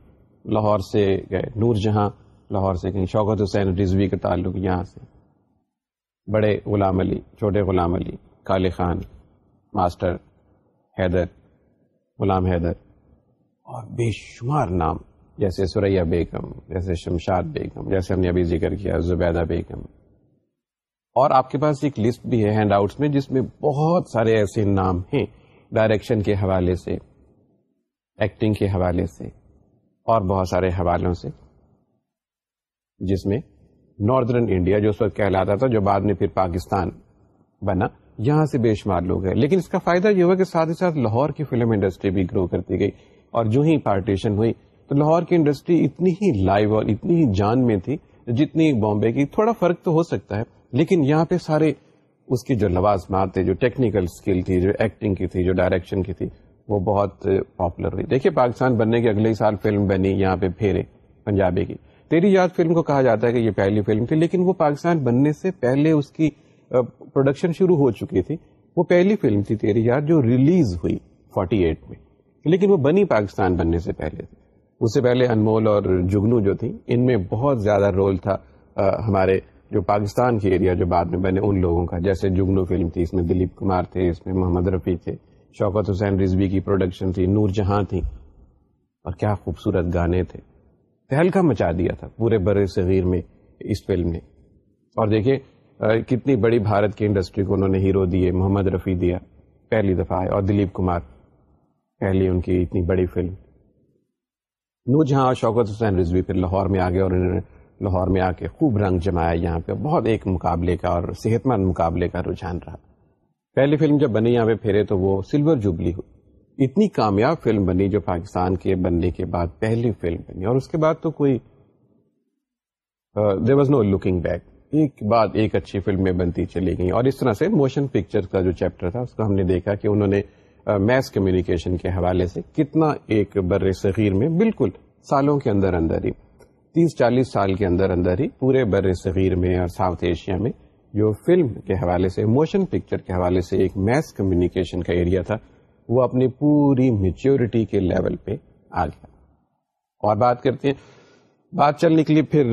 لاہور سے گئے، نور جہاں لاہور سے کہیں شوکت حسین رضوی کا تعلق یہاں سے۔ بڑے غلام علی، چھوٹے غلام علی، کالے خان، ماسٹر حیدر، غلام حیدر، اور بے شمار نام۔ جیسے سوریا بیگم، جیسے شمشاد بیگم، جیسے ہم نے ابھی ذکر کیا، زبیدہ بیگم۔ اور آپ کے پاس ایک لسٹ بھی ہے ہینڈ آؤٹس میں، جس میں بہت سارے ایسے نام ہیں ڈائریکشن کے حوالے سے ایکٹنگ کے حوالے سے، اور بہت سارے حوالوں سے، جس میں ناردرن انڈیا جو اس وقت کہلاتا تھا، جو بعد میں پھر پاکستان بنا، یہاں سے بے شمار لوگ ہیں۔ لیکن اس کا فائدہ یہ ہوا کہ ساتھ ہی ساتھ لاہور کی فلم انڈسٹری بھی گرو کرتی گئی اور جو ہی پارٹیشن ہوئی تو لاہور کی انڈسٹری اتنی ہی لائیو اور اتنی ہی جان میں تھی جتنی بامبے کی، تھوڑا فرق تو ہو سکتا ہے، لیکن یہاں پہ سارے اس کی جو لوازمات تھے، جو ٹیکنیکل اسکل تھی، جو ایکٹنگ کی تھی، جو ڈائریکشن کی تھی، وہ بہت پاپولر ہوئی دیکھیے، پاکستان بننے کے اگلے سال فلم بنی یہاں پہ پھیرے پنجابی کی۔ تیری یاد فلم کو کہا جاتا ہے کہ یہ پہلی فلم تھی، لیکن وہ پاکستان بننے سے پہلے اس کی پروڈکشن شروع ہو چکی تھی۔ وہ پہلی فلم تھی تیری یاد جو ریلیز ہوئی 48 میں، لیکن وہ بنی پاکستان بننے سے پہلے تھی۔ اس سے پہلے انمول اور جگنو جو تھی ان میں بہت زیادہ رول تھا ہمارے جو پاکستان کے ایریا جو بعد میں بنے، ان لوگوں کا۔ جیسے جگنو فلم تھی، اس میں دلیپ کمار تھے، اس میں محمد رفیع تھے، شوکت حسین رضوی کی پروڈکشن تھی، نور جہاں تھی اور کیا خوبصورت گانے تھے۔ تہلکا مچا دیا تھا پورے بر صغیر میں اس فلم نے۔ اور دیکھیے کتنی بڑی بھارت کی انڈسٹری کو انہوں نے ہیرو دیے، محمد رفیع دیا، پہلی دفعہ آئے، اور دلیپ کمار، پہلی ان کی اتنی بڑی فلم۔ نور جہاں اور شوکت حسین رضوی پھر لاہور میں آ گئے اور انہوں نے لاہور میں آ کے خوب رنگ جمایا یہاں پہ، بہت ایک مقابلے کا اور صحت مند مقابلے کا رجحان رہا۔ پہلی فلم جب بنی، یہاں پہ پھیرے تو وہ سلور جوبلی ہوئی۔ اتنی کامیاب فلم بنی جو پاکستان کے بننے کے بعد پہلی فلم بنی۔ اور اس کے بعد تو کوئی there was no looking back ایک بعد ایک اچھی فلمیں بنتی چلی گئی اور اس طرح سے موشن پکچر کا جو چیپٹر تھا، اس کو ہم نے دیکھا کہ انہوں نے میس کمیونیکیشن کے حوالے سے کتنا ایک بر صغیر میں بالکل سالوں کے اندر اندر ہی، تیس چالیس سال کے اندر اندر ہی پورے بر صغیر میں اور ساؤتھ ایشیا میں جو فلم کے حوالے سے موشن پکچر کے حوالے سے ایک میس کمیونیکیشن کا ایریا تھا، وہ اپنی پوری میچیورٹی کے لیول پہ آ گیا۔ اور بات کرتے ہیں، بات چل نکلی پھر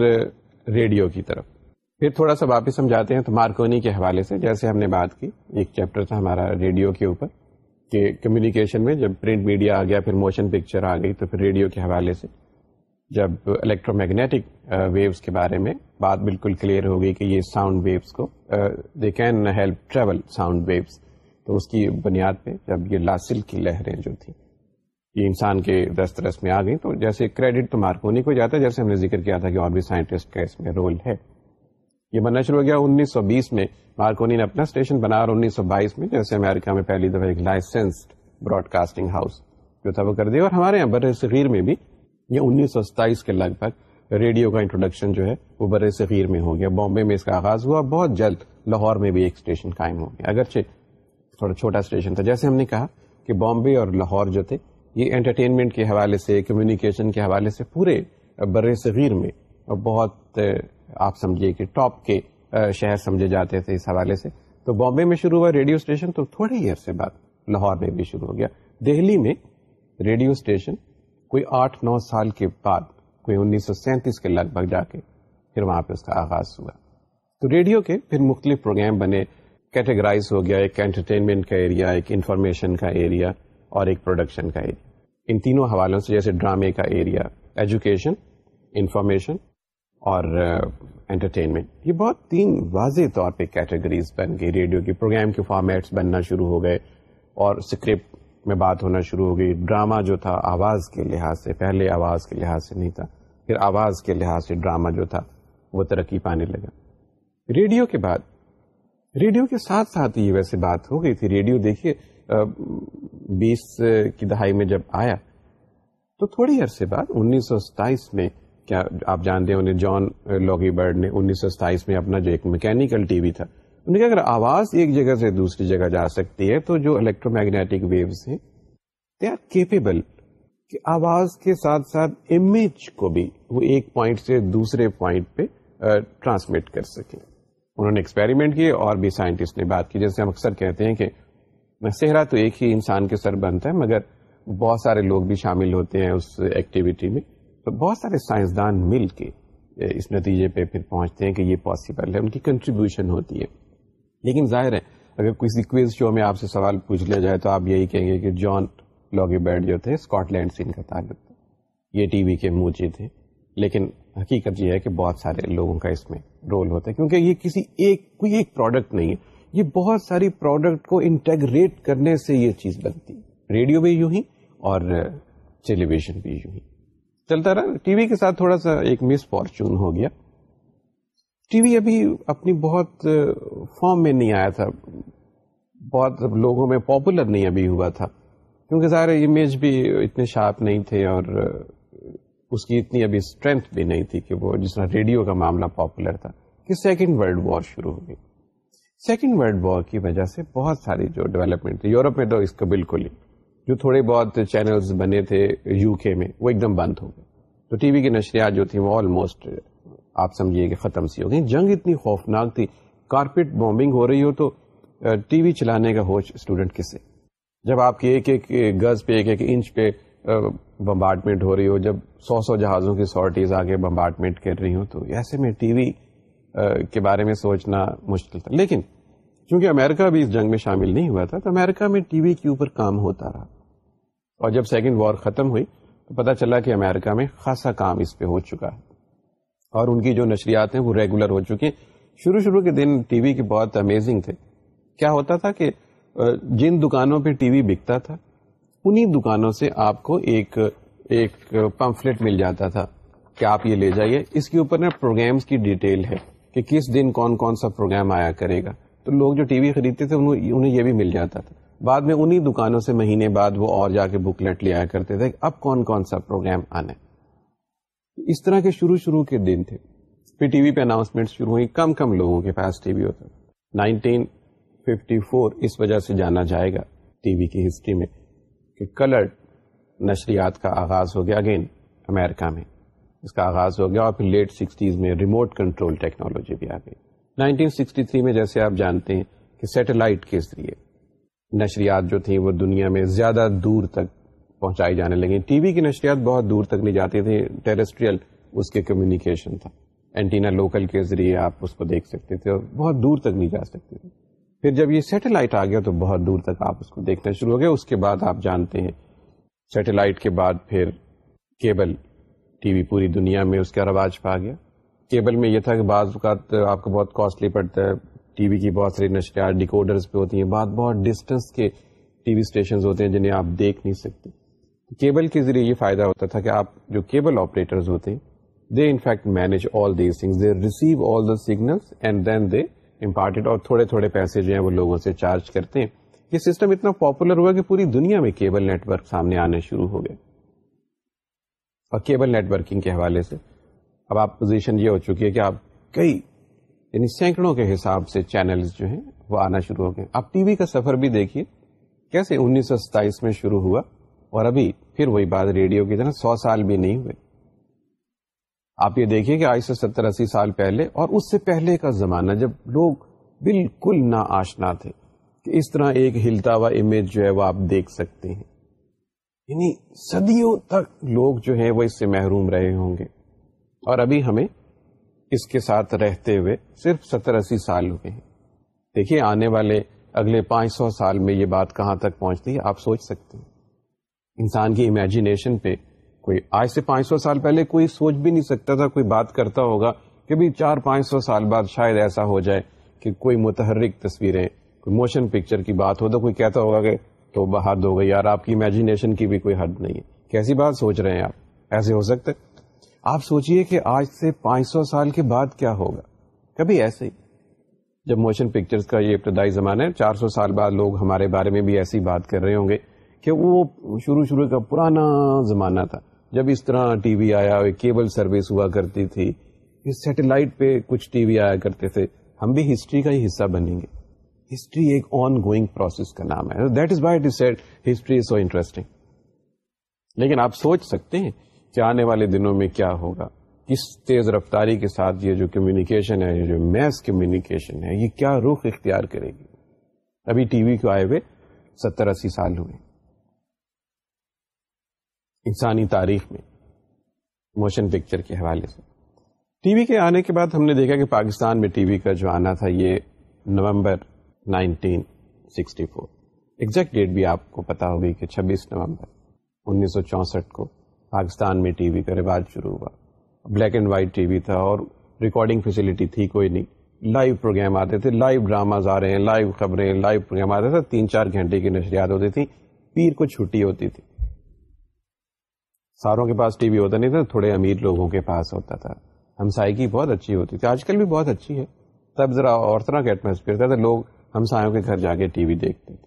ریڈیو کی طرف۔ پھر تھوڑا سا واپس سمجھاتے ہیں تو مارکونی کے حوالے سے، جیسے ہم نے بات کی، ایک چیپٹر تھا ہمارا ریڈیو کے اوپر۔ کہ کمیونیکیشن میں جب پرنٹ میڈیا آ گیا، پھر موشن پکچر آ گئی، تو پھر ریڈیو کے حوالے سے جب الیکٹرو میگنیٹک ویوز کے بارے میں بات بالکل کلیئر ہو گئی کہ یہ ساؤنڈ ویوز کو they can help travel sound waves تو اس کی بنیاد پہ جب یہ لاسل کی لہریں جو تھیں، یہ انسان کے دسترس میں آ گئی تو جیسے کریڈٹ تو مارکونی کو جاتا ہے، جیسے ہم نے ذکر کیا تھا کہ اور بھی سائنٹسٹ کا اس میں رول ہے. یہ بننا شروع ہو گیا انیس سو بیس میں۔ مارکونی نے اپنا اسٹیشن بنا اور انیس سو بائیس میں جیسے امریکہ میں پہلی دفعہ ایک لائسنسڈ براڈ کاسٹنگ ہاؤس جو تھا وہ کر دیا۔ اور ہمارے یہاں بر صغیر میں بھی یہ انیس سو ستائیس کے لگ بھگ ریڈیو کا انٹروڈکشن جو ہے وہ بر صغیر میں ہو گیا۔ بامبے میں اس کا آغاز ہوا۔ بہت جلد لاہور میں بھی ایک اسٹیشن قائم ہو گیا۔ اگرچہ تھوڑا چھوٹا اسٹیشن تھا۔ جیسے ہم نے کہا کہ بامبے اور لاہور جو تھے، یہ انٹرٹینمنٹ کے حوالے سے کمیونیکیشن کے حوالے سے پورے بر صغیر میں بہت آپ سمجھیے کہ ٹاپ کے شہر سمجھے جاتے تھے اس حوالے سے۔ تو بامبے میں شروع ہوا ریڈیو اسٹیشن، تو تھوڑے ہی عرصے بعد لاہور میں بھی شروع ہو گیا۔ دہلی میں ریڈیو اسٹیشن کوئی آٹھ نو سال کے بعد، کوئی انیس سو سینتیس کے لگ بھگ جا کے پھر وہاں پہ اس کا آغاز ہوا۔ تو ریڈیو کے پھر مختلف پروگرام بنے، کیٹیگرائز ہو گیا، ایک انٹرٹینمنٹ کا ایریا ایک انفارمیشن کا ایریا اور ایک پروڈکشن کا ایریا ان تینوں حوالوں سے جیسے ڈرامے کا ایریا ایجوکیشن انفارمیشن اور انٹرٹینمنٹ یہ بہت تین واضح طور پہ کیٹیگریز بن گئی ریڈیو کی، پروگرام کے فارمیٹس بننا شروع ہو گئے اور اسکرپٹ میں بات ہونا شروع ہو گئی۔ ڈرامہ جو تھا، آواز کے لحاظ سے، پہلے آواز کے لحاظ سے نہیں تھا، پھر آواز کے لحاظ سے ڈرامہ جو تھا، وہ ترقی پانے لگا۔ ریڈیو کے بعد، ریڈیو کے ساتھ ساتھ یہ ویسے بات ہو گئی تھی۔ ریڈیو دیکھیے بیس کی دہائی میں جب آیا، تو تھوڑی عرصے بعد، انیس سو ستائیس میں کیا آپ جانتے ہیں انہیں جان لوگی برڈ نے انیس سو ستائیس میں اپنا جو ایک میکینیکل ٹی وی تھا، انہوں نے کہا اگر آواز ایک جگہ سے دوسری جگہ جا سکتی ہے تو جو الیکٹرو میگنیٹک ویوز ہیں دے آر کیپیبل کہ آواز کے ساتھ ساتھ امیج کو بھی وہ ایک پوائنٹ سے دوسرے پوائنٹ پہ ٹرانسمٹ کر سکیں۔ انہوں نے ایکسپیریمنٹ کیے اور بھی سائنٹسٹ نے بات کی، جیسے ہم اکثر کہتے ہیں کہ صحرا تو ایک ہی انسان کے سر بنتا ہے، مگر بہت سارے لوگ بھی شامل ہوتے ہیں اس ایکٹیویٹی میں۔ تو بہت سارے سائنسدان مل کے اس نتیجے پہ پھر پہنچتے ہیں کہ یہ پاسبل ہے، ان کی کنٹریبیوشن ہوتی ہے۔ لیکن ظاہر ہے، اگر کسی کوئز شو میں آپ سے سوال پوچھ لیا جائے تو آپ یہی کہیں گے کہ جان لاگی بیڈ جو تھے اسکاٹ لینڈ سے ان کا تعلق۔ تھا یہ ٹی وی کے موچے تھے لیکن حقیقت یہ ہے کہ بہت سارے لوگوں کا اس میں رول ہوتا ہے، کیونکہ یہ کسی ایک، کوئی ایک پروڈکٹ نہیں ہے۔ یہ بہت ساری پروڈکٹ کو انٹیگریٹ کرنے سے یہ چیز بنتی ریڈیو بھی یوں ہی اور ٹیلی ویژن بھی یوں ہی۔ چلتا رہا ٹی وی کے ساتھ تھوڑا سا ایک مس فارچون ہو گیا۔ ٹی وی ابھی اپنی بہت فارم میں نہیں آیا تھا۔ بہت لوگوں میں پاپولر نہیں ابھی ہوا تھا۔ کیونکہ ظاہر امیج بھی اتنے شارپ نہیں تھے اور اس کی اتنی ابھی اسٹرینتھ بھی نہیں تھی کہ وہ جس طرح ریڈیو کا معاملہ پاپولر تھا۔ کہ سیکنڈ ورلڈ وار شروع ہو گئی۔ سیکنڈ ورلڈ وار کی وجہ سے بہت ساری جو ڈیولپمنٹ تھی، یورپ میں تو اس کا بالکل ہی جو تھوڑے بہت چینلز بنے تھے یو کے میں، وہ ایک دم بند ہو گئے۔ تو ٹی وی کی نشریات جو تھیں، وہ آلموسٹ آپ سمجھیے کہ ختم سی ہو گئی جنگ اتنی خوفناک تھی۔ کارپیٹ بومبنگ ہو رہی ہو تو ٹی وی چلانے کا ہوش اسٹوڈنٹ کس سے۔ جب آپ کی ایک ایک گز پہ ایک ایک انچ پہ بمبارٹمنٹ ہو رہی ہو، جب سو سو جہازوں کی سورٹیز آگے بمبارٹمنٹ کر رہی ہوں تو ایسے میں ٹی وی کے بارے میں سوچنا مشکل تھا۔ لیکن چونکہ امریکہ بھی اس جنگ میں شامل نہیں ہوا تھا، تو امریکہ میں ٹی وی کے اوپر کام ہوتا رہا۔ اور جب سیکنڈ وار ختم ہوئی تو پتا چلا کہ امریکہ میں خاصا کام اس پہ ہو چکا ہے۔ اور ان کی جو نشریات ہیں وہ ریگولر ہو چکی ہیں۔ شروع شروع کے دن ٹی وی کے بہت امیزنگ تھے۔ کیا ہوتا تھا کہ جن دکانوں پہ ٹی وی بکتا تھا، انہی دکانوں سے آپ کو ایک ایک پمفلٹ مل جاتا تھا کہ آپ یہ لے جائیے۔ اس کے اوپر نا پروگرامس کی ڈیٹیل ہے کہ کس دن کون کون سا پروگرام آیا کرے گا۔ تو لوگ جو ٹی وی خریدتے تھے انہیں یہ بھی مل جاتا تھا۔ بعد میں انہی دکانوں سے مہینے بعد وہ اور جا کے بک لیٹ لے آیا کرتے تھے اب کون کون سا پروگرام آنا ہے۔ اس طرح کے شروع شروع کے دن تھے۔ پھر ٹی وی پہ اناؤنسمنٹ شروع ہوئی کم کم لوگوں کے پاس ٹی وی ہوتا نائنٹین ففٹی فور اس وجہ سے جانا جائے گا ٹی وی کی ہسٹری میں کہ کلرڈ نشریات کا آغاز ہو گیا اگین امیرکا میں۔ اس کا آغاز ہو گیا اور پھر لیٹ سکسٹیز میں ریموٹ کنٹرول ٹیکنالوجی بھی آ گئی۔ نائنٹین سکسٹی تھری میں جیسے آپ جانتے ہیں کہ سیٹلائٹ کے ذریعے نشریات جو تھیں وہ دنیا میں زیادہ دور تک پہنچائی جانے لگی ٹی وی کی نشریات بہت دور تک نہیں جاتی تھی ٹیریسٹریل اس کے کمیونیکیشن تھا۔ اینٹینا لوکل کے ذریعے آپ اس کو دیکھ سکتے تھے اور بہت دور تک نہیں جا سکتے تھے۔ پھر جب یہ سیٹلائٹ آ گیا تو بہت دور تک آپ اس کو دیکھنا شروع ہو گیا اس کے بعد آپ جانتے ہیں، سیٹلائٹ کے بعد پھر کیبل ٹی وی پوری دنیا میں اس کا رواج پا گیا۔ کیبل میں یہ تھا کہ بعض اوقات آپ کو بہت کاسٹلی پڑتا ہے ٹی وی کی بہت ساری نشریات، ڈیکوڈرز پہ ہوتی ہیں بعد بہت ڈسٹینس کے ٹی وی اسٹیشن ہوتے ہیں جنہیں آپ دیکھ نہیں سکتے۔ کیبل کے ذریعے یہ فائدہ ہوتا تھا کہ آپ جو کیبل آپریٹرز ہوتے ہیں they in fact manage all these things they receive all the signals and then they imparted اور تھوڑے تھوڑے پیسے جو ہیں وہ لوگوں سے چارج کرتے ہیں۔ یہ سسٹم اتنا پاپولر ہوا کہ پوری دنیا میں کیبل نیٹ ورک سامنے آنے شروع ہو گئے۔ اور کیبل نیٹ ورکنگ کے حوالے سے اب آپ پوزیشن یہ ہو چکی ہے کہ آپ کئی یعنی سینکڑوں کے حساب سے چینلز جو ہیں وہ آنا شروع ہو گئے۔ آپ ٹی وی کا سفر بھی دیکھیے، کیسے انیس سو ستائیس میں شروع ہوا اور ابھی پھر وہی بات ریڈیو کی طرح سو سال بھی نہیں ہوئے۔ آپ یہ دیکھیے کہ آج سے ستر اسی سال پہلے اور اس سے پہلے کا زمانہ جب لوگ بالکل نا آشنا تھے کہ اس طرح ایک ہلتا ہوا امیج جو ہے وہ آپ دیکھ سکتے ہیں۔ یعنی صدیوں تک لوگ جو ہیں وہ اس سے محروم رہے ہوں گے۔ اور ابھی ہمیں اس کے ساتھ رہتے ہوئے صرف ستر اسی سال ہوئے ہیں۔ دیکھیے، آنے والے اگلے پانچ سو سال میں یہ بات کہاں تک پہنچتی ہے، آپ سوچ سکتے ہیں۔ انسان کی امیجنیشن پہ کوئی، آج سے پانچ سو سال پہلے کوئی سوچ بھی نہیں سکتا تھا، کوئی بات کرتا ہوگا کہ بھی چار، پانچ سو سال بعد شاید ایسا ہو جائے کہ کوئی متحرک تصویریں، کوئی موشن پکچر کی بات ہو تو کوئی کہتا ہوگا کہ تو حد ہو گئی، یار، آپ کی امیجنیشن کی بھی کوئی حد نہیں ہے۔ کیسی بات سوچ رہے ہیں آپ؟ ایسے ہو سکتے آپ سوچئے کہ آج سے پانچ سو سال کے بعد کیا ہوگا؟ کبھی ایسے ہی۔ جب موشن پکچرز کا یہ ابتدائی زمانہ ہے، چار سو سال بعد لوگ ہمارے بارے میں بھی ایسی بات کر رہے ہوں گے کہ وہ شروع شروع کا پرانا زمانہ تھا۔ جب اس طرح ٹی وی آیا کیبل سروس ہوا کرتی تھی سیٹلائٹ پہ کچھ ٹی وی آیا کرتے تھے، ہم بھی ہسٹری کا ہی حصہ بنیں گے۔ ہسٹری ایک آن گوئنگ پروسیس کا نام ہے۔ That is why said history is so interesting لیکن آپ سوچ سکتے ہیں کہ آنے والے دنوں میں کیا ہوگا؟ کس تیز رفتاری کے ساتھ یہ جو کمیونیکیشن ہے، یہ جو میس کمیونیکیشن ہے، یہ کیا رخ اختیار کرے گی؟ ابھی ٹی وی کو آئے ہوئے؟ ستر اسی سال ہوئے۔ انسانی تاریخ میں موشن پکچر کے حوالے سے۔ ٹی وی کے آنے کے بعد ہم نے دیکھا کہ پاکستان میں ٹی وی کا جو آنا تھا، یہ نومبر 1964 ایگزیکٹ ڈیٹ بھی آپ کو پتا ہوگی کہ 26 نومبر انیس سو چونسٹھ کو پاکستان میں ٹی وی کا رواج شروع ہوا۔ Black and white T V تھا اور ریکارڈنگ فیسلٹی تھی، کوئی نہیں۔ لائیو پروگرام آتے تھے، لائیو ڈراماز آ رہے ہیں، لائیو خبریں، لائیو پروگرام آتے تھے۔ تین چار گھنٹے کی نشریات ہوتی تھی پیر کو چھٹی ہوتی تھی۔ ساروں کے پاس ٹی وی ہوتا نہیں تھا، تھوڑے امیر لوگوں کے پاس ہوتا تھا۔ ہمسائے کی بہت اچھی ہوتی تھی۔ آج کل بھی بہت اچھی ہے۔ تب ذرا اور طرح کا ایٹموسفیئر تھا لوگ ہمسایوں کے گھر جا کے ٹی وی دیکھتے تھے۔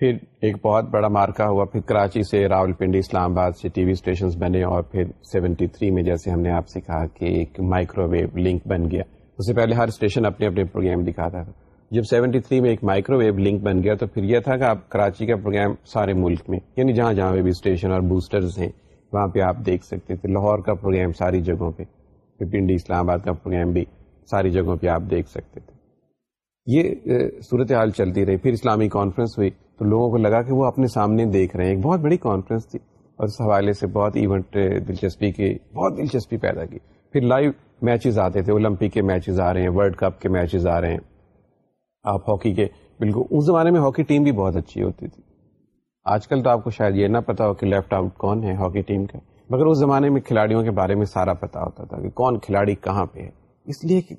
پھر ایک بہت بڑا مارکا ہوا، پھر کراچی سے راول پنڈی اسلام آباد سے ٹی وی اسٹیشن بنے اور پھر سیونٹی تھری میں جیسے ہم نے آپ سے کہا کہ ایک مائکرو ویو لنک بن گیا۔ اس سے پہلے ہر اسٹیشن اپنے اپنے پروگرام دکھاتا تھا۔ جب سیونٹی تھری میں ایک مائکرو ویو لنک بن گیا تو پھر یہ تھا کہ آپ کراچی کا پروگرام سارے ملک میں یعنی جہاں جہاں بھی اسٹیشن اور بوسٹرز ہیں، وہاں پہ آپ دیکھ سکتے تھے۔ لاہور کا پروگرام ساری جگہوں پہ، پھر پنڈی اسلام آباد کا پروگرام بھی ساری جگہوں پہ آپ دیکھ سکتے تھے۔ یہ صورت حال چلتی رہی۔ پھر اسلامی کانفرنس ہوئی۔ تو لوگوں کو لگا کہ وہ اپنے سامنے دیکھ رہے ہیں۔ ایک بہت بڑی کانفرنس تھی اور اس حوالے سے بہت ایونٹ دلچسپی کی، بہت دلچسپی پیدا کی۔ پھر لائیو میچز آتے تھے اولمپک کے میچز آ رہے ہیں ورلڈ کپ کے میچز آ رہے ہیں۔ آپ ہاکی کے، بالکل، اس زمانے میں ہاکی ٹیم بھی بہت اچھی ہوتی تھی۔ آج کل تو آپ کو شاید یہ نہ پتا ہو کہ لیفٹ آؤٹ کون ہے ہاکی ٹیم کا۔ مگر اس زمانے میں کھلاڑیوں کے بارے میں سارا پتا ہوتا تھا کہ کون کھلاڑی کہاں پہ ہے۔ اس لیے کہ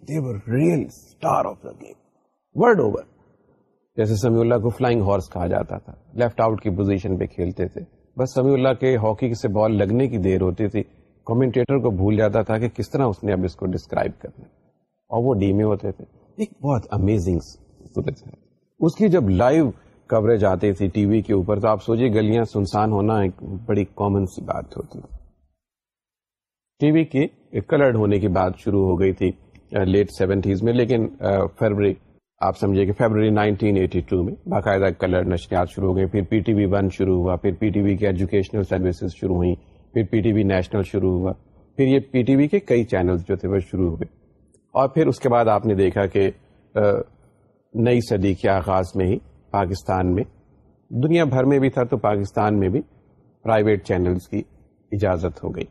real star of the game world over جیسے سمی اللہ کو فلائنگ ہارس کہا جاتا تھا۔ لیفٹ آؤٹ کی پوزیشن پہ کھیلتے تھے۔ بس سمی اللہ کے ہاکی سے بال لگنے کی دیر ہوتی تھی۔ کمنٹیٹر کو بھول جاتا تھا کہ کس طرح اس نے اب اس کو ڈسکرائب کرنا اور وہ ڈی میں ہوتے تھے۔ ایک بہت امیزنگ صورت ہے۔ اس کی جب لائیو کوریج آتی تھی ٹی وی کے اوپر تو آپ سوچیے گلیاں سنسان ہونا ایک بڑی کامن سی بات ہوتی ٹی وی کی کلرڈ ہونے کی بات شروع ہو گئی تھی uh, لیٹ سیونٹیز میں، لیکن uh, فیبرری آپ سمجھے کہ فیبرری 1982 میں باقاعدہ کلر نشریات شروع ہو گئی پھر پی ٹی وی ون شروع ہوا، پھر پی ٹی وی کی ایجوکیشنل سروسز شروع ہوئی پھر پی ٹی وی نیشنل شروع ہوا، پھر یہ پی ٹی وی کے کئی چینل جو تھے وہ شروع ہوئے اور پھر اس کے بعد آپ نے دیکھا کہ نئی صدی کے آغاز میں ہی پاکستان میں، دنیا بھر میں بھی تھا تو پاکستان میں بھی پرائیویٹ چینلز کی اجازت ہو گئی۔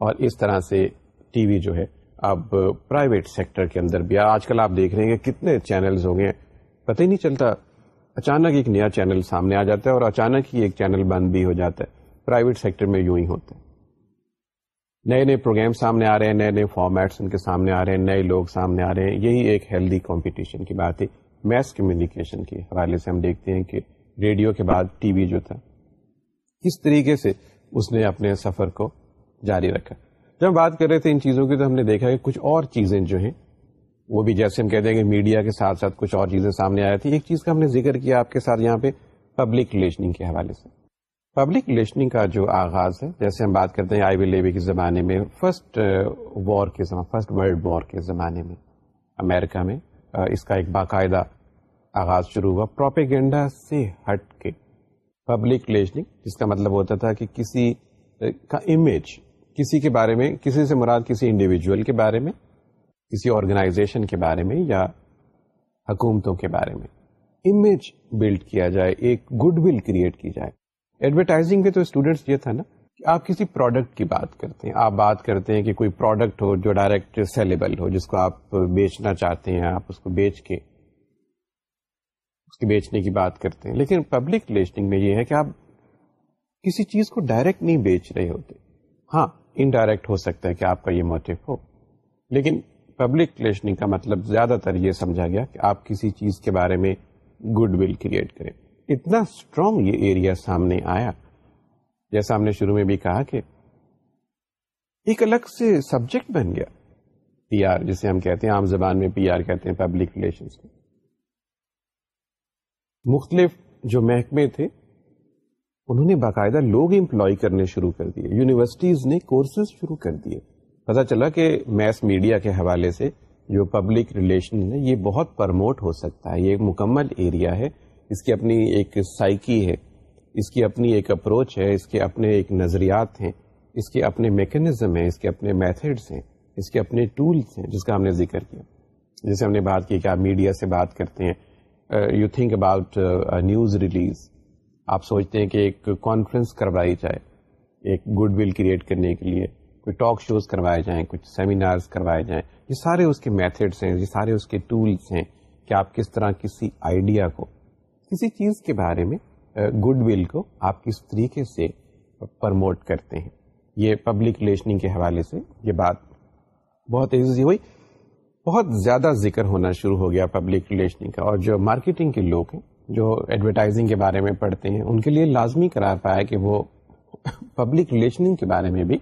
اور اس طرح سے ٹی وی جو ہے اب پرائیویٹ سیکٹر کے اندر بھی۔ آج کل آپ دیکھ رہے ہیں کہ کتنے چینلز ہو گئے پتہ ہی نہیں چلتا۔ اچانک ایک نیا چینل سامنے آ جاتا ہے اور اچانک ہی ایک چینل بند بھی ہو جاتا ہے۔ پرائیویٹ سیکٹر میں یوں ہی ہوتے ہیں۔ نئے نئے پروگرام سامنے آ رہے ہیں، نئے نئے فارمیٹس ان کے سامنے آ رہے ہیں، نئے لوگ سامنے آ رہے ہیں۔ یہی ایک ہیلدی کمپٹیشن کی بات ہے۔ میس کمیونیکیشن کے حوالے سے ہم دیکھتے ہیں کہ ریڈیو کے بعد ٹی وی جو تھا، کس طریقے سے اس نے اپنے سفر کو جاری رکھا۔ جب ہم بات کر رہے تھے ان چیزوں کی تو ہم نے دیکھا کہ کچھ اور چیزیں جو ہیں، وہ بھی جیسے ہم کہتے ہیں کہ میڈیا کے ساتھ ساتھ کچھ اور چیزیں سامنے آ رہی تھی ایک چیز کا ہم نے ذکر کیا آپ کے ساتھ یہاں پہ پبلک ریلیشننگ کے حوالے سے۔ پبلک ریلیشننگ کا جو آغاز ہے، جیسے ہم بات کرتے ہیں آئی وی لیوی کے زمانے میں فرسٹ وار uh, کے زمانے فرسٹ ورلڈ وار کے زمانے میں، امریکہ میں uh, اس کا ایک باقاعدہ آغاز شروع ہوا۔ پروپیگنڈا سے ہٹ کے پبلک ریلیشننگ جس کا مطلب ہوتا تھا کہ کسی uh, کا امیج کسی کے بارے میں، کسی سے مراد کسی انڈیویجل کے بارے میں، کسی آرگنائزیشن کے بارے میں یا حکومتوں کے بارے میں۔ امیج بلڈ کیا جائے، ایک گڈ ول کریٹ کی جائے۔ ایڈورٹائزنگ میں تو اسٹوڈینٹس یہ تھا نا کہ آپ کسی پروڈکٹ کی بات کرتے ہیں۔ آپ بات کرتے ہیں کہ کوئی پروڈکٹ ہو جو ڈائریکٹ سیلیبل ہو، جس کو آپ بیچنا چاہتے ہیں، آپ اس کو بیچ کے، اس کے بیچنے کی بات کرتے ہیں۔ لیکن پبلک ریلیشننگ میں یہ ہے کہ آپ کسی چیز کو ڈائریکٹ نہیں بیچ رہے ہوتے۔ ہاں انڈائریکٹ ہو سکتا ہے کہ آپ کا یہ موٹو ہو۔ لیکن پبلک ریلیشننگ کا مطلب زیادہ تر یہ سمجھا گیا کہ آپ کسی چیز کے بارے میں گڈ ول کریٹ کریں۔ اتنا اسٹرانگ یہ ایریا سامنے آیا۔ جیسا ہم نے شروع میں بھی کہا کہ ایک الگ سے سبجیکٹ بن گیا۔ پی آر جسے ہم کہتے ہیں، عام زبان میں پی آر کہتے ہیں پبلک ریلیشن کو۔ مختلف جو محکمے تھے انہوں نے باقاعدہ لوگ امپلائی کرنے شروع کر دیے۔ یونیورسٹیز نے کورسز شروع کر دیے۔ پتا چلا کہ میس میڈیا کے حوالے سے جو پبلک ریلیشن ہے یہ بہت پرموٹ ہو سکتا ہے۔ یہ ایک مکمل ایریا ہے۔ اس کی اپنی ایک سائیکی ہے۔ اس کی اپنی ایک اپروچ ہے۔ اس کے اپنے ایک نظریات ہیں۔ اس کے اپنے میکنزم ہیں۔ اس کے اپنے میتھڈس ہیں۔ اس کے اپنے ٹولس ہیں، جس کا ہم نے ذکر کیا۔ جیسے ہم نے بات کی کہ آپ میڈیا سے بات کرتے ہیں۔ You think about news release آپ سوچتے ہیں کہ ایک کانفرنس کروائی جائے، ایک گڈ ول کریٹ کرنے کے لیے، کوئی ٹاک شوز کروائے جائیں، کچھ سیمینارز کروائے جائیں۔ یہ سارے اس کے میتھڈس ہیں، یہ سارے اس کے ٹولس ہیں کہ آپ کس طرح کسی آئیڈیا کو، کسی چیز کے بارے میں گڈ ول کو آپ کس طریقے سے پرموٹ کرتے ہیں۔ یہ پبلک ریلیشننگ کے حوالے سے یہ بات بہت ایزی ہوئی۔ بہت زیادہ ذکر ہونا شروع ہو گیا پبلک ریلیشننگ کا، اور جو مارکیٹنگ کے لوگ ہیں جو ایڈورٹائزنگ کے بارے میں پڑھتے ہیں، ان کے لیے لازمی قرار پایا کہ وہ پبلک ریلیشننگ کے بارے میں بھی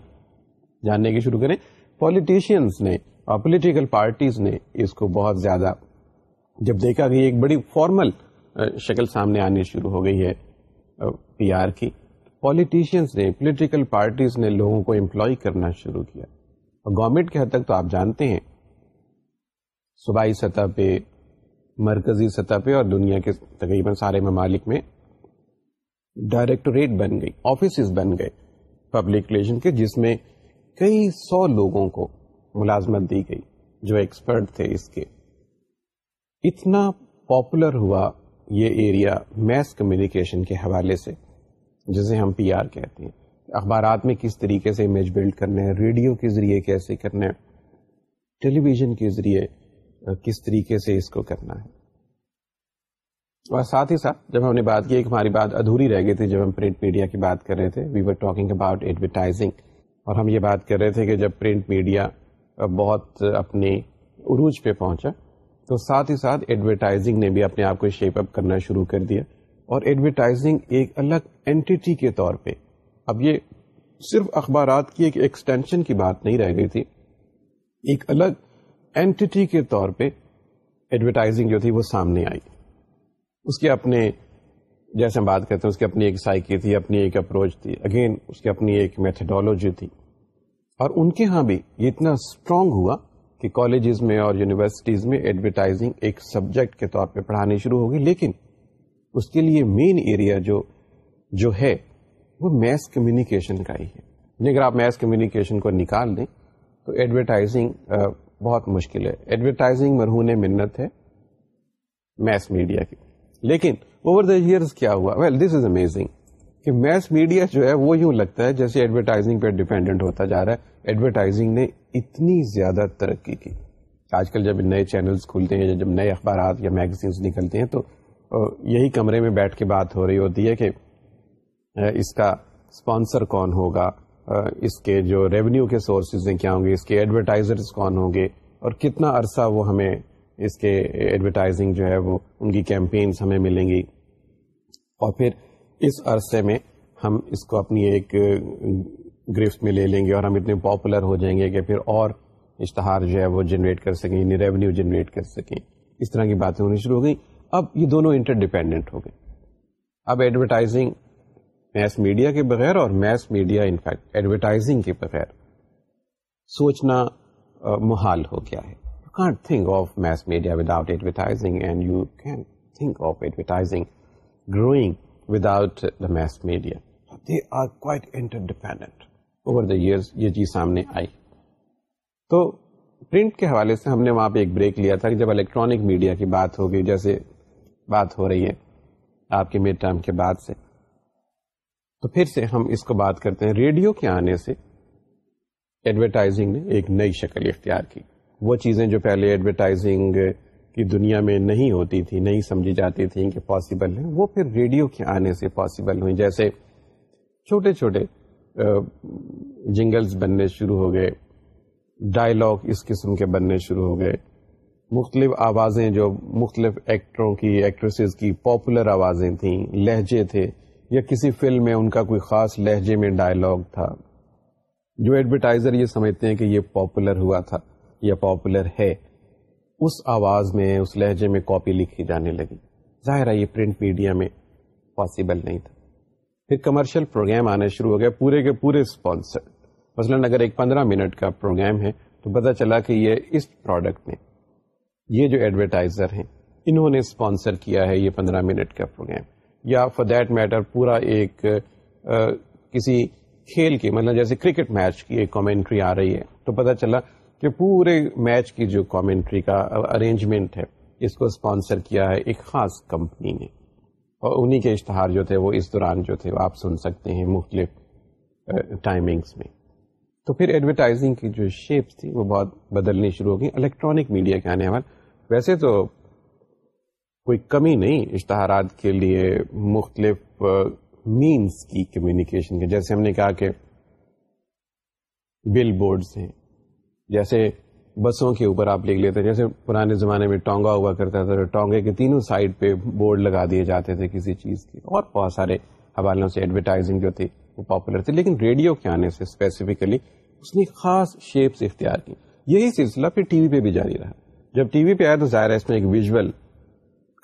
جاننے کی شروع کریں۔ پولیٹیشینس نے اور پولیٹیکل پارٹیز نے اس کو بہت زیادہ، جب دیکھا کہ ایک بڑی فارمل شکل سامنے آنی شروع ہو گئی ہے پی آر کی۔ پولیٹیشینس نے پولیٹیکل پارٹیز نے لوگوں کو امپلائی کرنا شروع کیا۔ اور گورنمنٹ کے حد تک تو آپ جانتے ہیں۔ صوبائی سطح پہ مرکزی سطح پہ اور دنیا کے تقریباً سارے ممالک میں ڈائریکٹوریٹ بن گئی، آفیسز بن گئے پبلک ریلیشن کے، جس میں کئی سو لوگوں کو ملازمت دی گئی، جو ایکسپرٹ تھے اس کے۔ اتنا پاپولر ہوا یہ ایریا میس کمیونیکیشن کے حوالے سے، جسے ہم پی آر کہتے ہیں۔ اخبارات میں کس طریقے سے امیج بلڈ کرنے ہیں ریڈیو کے ذریعے کیسے کرنا ہے، ٹیلی ویژن کے ذریعے کس طریقے سے اس کو کرنا ہے۔ اور ساتھ ہی ساتھ جب ہم نے بات کی، ایک ہماری بات ادھوری رہ گئی تھی جب ہم پرنٹ میڈیا کی بات کر رہے تھے۔ We were talking about advertising اور ہم یہ بات کر رہے تھے کہ جب پرنٹ میڈیا بہت اپنے عروج پہ پہنچا، تو ساتھ ہی ساتھ ایڈورٹائزنگ نے بھی اپنے آپ کو شیپ اپ کرنا شروع کر دیا۔ اور ایڈورٹائزنگ ایک الگ اینٹی کے طور پہ، اب یہ صرف اخبارات کی ایک ایکسٹینشن کی بات نہیں رہ گئی تھی۔ ایک الگ اینٹی کے طور پہ ایڈورٹائزنگ جو تھی وہ سامنے آئی۔ اس کے اپنے، جیسے ہم بات کرتے ہیں، اس کی اپنی ایک سائیکی تھی، اپنی ایک اپروچ تھی۔ اگین اس کی اپنی ایک میتھڈالوجی تھی۔ اور ان کے ہاں بھی یہ اتنا اسٹرانگ ہوا کہ کالجز میں اور یونیورسٹیز میں ایڈورٹائزنگ ایک سبجیکٹ کے طور پہ پڑھانی شروع ہوگی۔ لیکن اس کے لیے مین ایریا جو جو ہے، وہ میس کمیونیکیشن کا ہی ہے۔ یعنی اگر آپ میس کمیونیکیشن کو نکال دیں، تو ایڈورٹائزنگ بہت مشکل ہے۔ ایڈورٹائزنگ مرہون منت ہے میس میڈیا کی۔ لیکن اوور دا ایئرس کیا ہوا؟ ویل دس از امیزنگ کہ میس میڈیا جو ہے وہ یوں لگتا ہے جیسے ایڈورٹائزنگ پہ ڈیپینڈنٹ ہوتا جا رہا ہے۔ ایڈورٹائزنگ نے اتنی زیادہ ترقی کی۔ آج کل جب نئے چینلز کھلتے ہیں جب نئے اخبارات یا میگزینس نکلتے ہیں تو یہی کمرے میں بیٹھ کے بات ہو رہی ہوتی ہے کہ اس کا اسپانسر کون ہوگا؟ اس کے جو ریونیو کے سورسز ہیں، کیا ہوں گے؟ اس کے ایڈورٹائزرز کون ہوں گے؟ اور کتنا عرصہ وہ ہمیں اس کے ایڈورٹائزنگ جو ہے، وہ ان کی کیمپینس ہمیں ملیں گی؟ اور پھر اس عرصے میں ہم اس کو اپنی ایک گرفت میں لے لیں گے اور ہم اتنے پاپولر ہو جائیں گے کہ پھر اور اشتہار جو ہے، وہ جنریٹ کر سکیں یعنی ریونیو جنریٹ کر سکیں۔ اس طرح کی باتیں ہونی شروع ہو گئی اب یہ دونوں انٹر ڈیپینڈنٹ ہو گئے۔ اب ایڈورٹائزنگ میس میڈیا کے بغیر اور میس میڈیا انفیکٹ ایڈورٹائزنگ کے بغیر. سوچنا محال ہو گیا ہے. You can't think of mass media without advertising and you can think of advertising growing without the mass media they are quite interdependent over the years یہ چیز سامنے آئی. تو پرنٹ کے حوالے سے ہم نے وہاں پہ ایک بریک لیا تھا کہ جب الیکٹرانک میڈیا کی بات ہوگی جیسے بات ہو رہی ہے آپ کے مڈ ٹرم کے بعد سے تو پھر سے ہم اس کو بات کرتے ہیں ریڈیو کے آنے سے۔ ایڈورٹائزنگ نے ایک نئی شکل اختیار کی۔ وہ چیزیں جو پہلے ایڈورٹائزنگ کی دنیا میں نہیں ہوتی تھی نہیں سمجھی جاتی تھی کہ پاسبل ہیں، وہ پھر ریڈیو کے آنے سے پاسبل ہوئی جیسے چھوٹے چھوٹے جنگلز بننے شروع ہو گئے ڈائلاگ اس قسم کے بننے شروع ہو گئے۔ مختلف آوازیں جو مختلف ایکٹروں کی ایکٹریسز کی پاپولر آوازیں تھیں، لہجے تھے۔ یا کسی فلم میں ان کا کوئی خاص لہجے میں ڈائلاگ تھا۔ جو ایڈورٹائزر یہ سمجھتے ہیں کہ یہ پاپولر ہوا تھا، یا پاپولر ہے، اس آواز میں، اس لہجے میں کاپی لکھی جانے لگی۔ ظاہر ہے یہ پرنٹ میڈیا میں پاسبل نہیں تھا۔ پھر کمرشل پروگرام آنے شروع ہو گئے پورے کے پورے اسپانسر مثلاً اگر ایک پندرہ منٹ کا پروگرام ہے، تو پتا چلا کہ یہ اس پروڈکٹ میں، یہ جو ایڈورٹائزر ہیں، انہوں نے اسپانسر کیا ہے یہ پندرہ منٹ کا پروگرام یا فار دیٹ میٹر پورا ایک کسی کھیل کی مطلب جیسے کرکٹ میچ کی ایک کامنٹری آ رہی ہے۔ تو پتا چلا کہ پورے میچ کی جو کامنٹری کا ارینجمنٹ ہے، اس کو اسپانسر کیا ہے ایک خاص کمپنی نے۔ اور انہی کے اشتہار جو تھے وہ اس دوران جو تھے وہ آپ سن سکتے ہیں مختلف ٹائمنگس میں۔ تو پھر ایڈورٹائزنگ کی جو شیپس تھی، وہ بہت بدلنی شروع ہو گئی۔ الیکٹرانک میڈیا کے آنے والے، ویسے تو کوئی کمی نہیں اشتہارات کے لیے مختلف مینس کی کمیونیکیشن کے۔ جیسے ہم نے کہا کہ بل بورڈس ہیں۔ جیسے بسوں کے اوپر آپ لکھ لیتے جیسے پرانے زمانے میں ٹونگا ہوا کرتا تھا ٹونگے کے تینوں سائڈ پہ بورڈ لگا دیے جاتے تھے کسی چیز کی اور بہت سارے حوالوں سے ایڈورٹائزنگ جو تھی وہ پاپولر تھی۔ لیکن ریڈیو کے آنے سے اسپیسیفکلی اس نے خاص شیپس اختیار کی۔ یہی سلسلہ پھر ٹی وی پہ بھی جاری رہا۔ جب ٹی وی پہ آیا تو ظاہر ہے اس میں ایک ویژول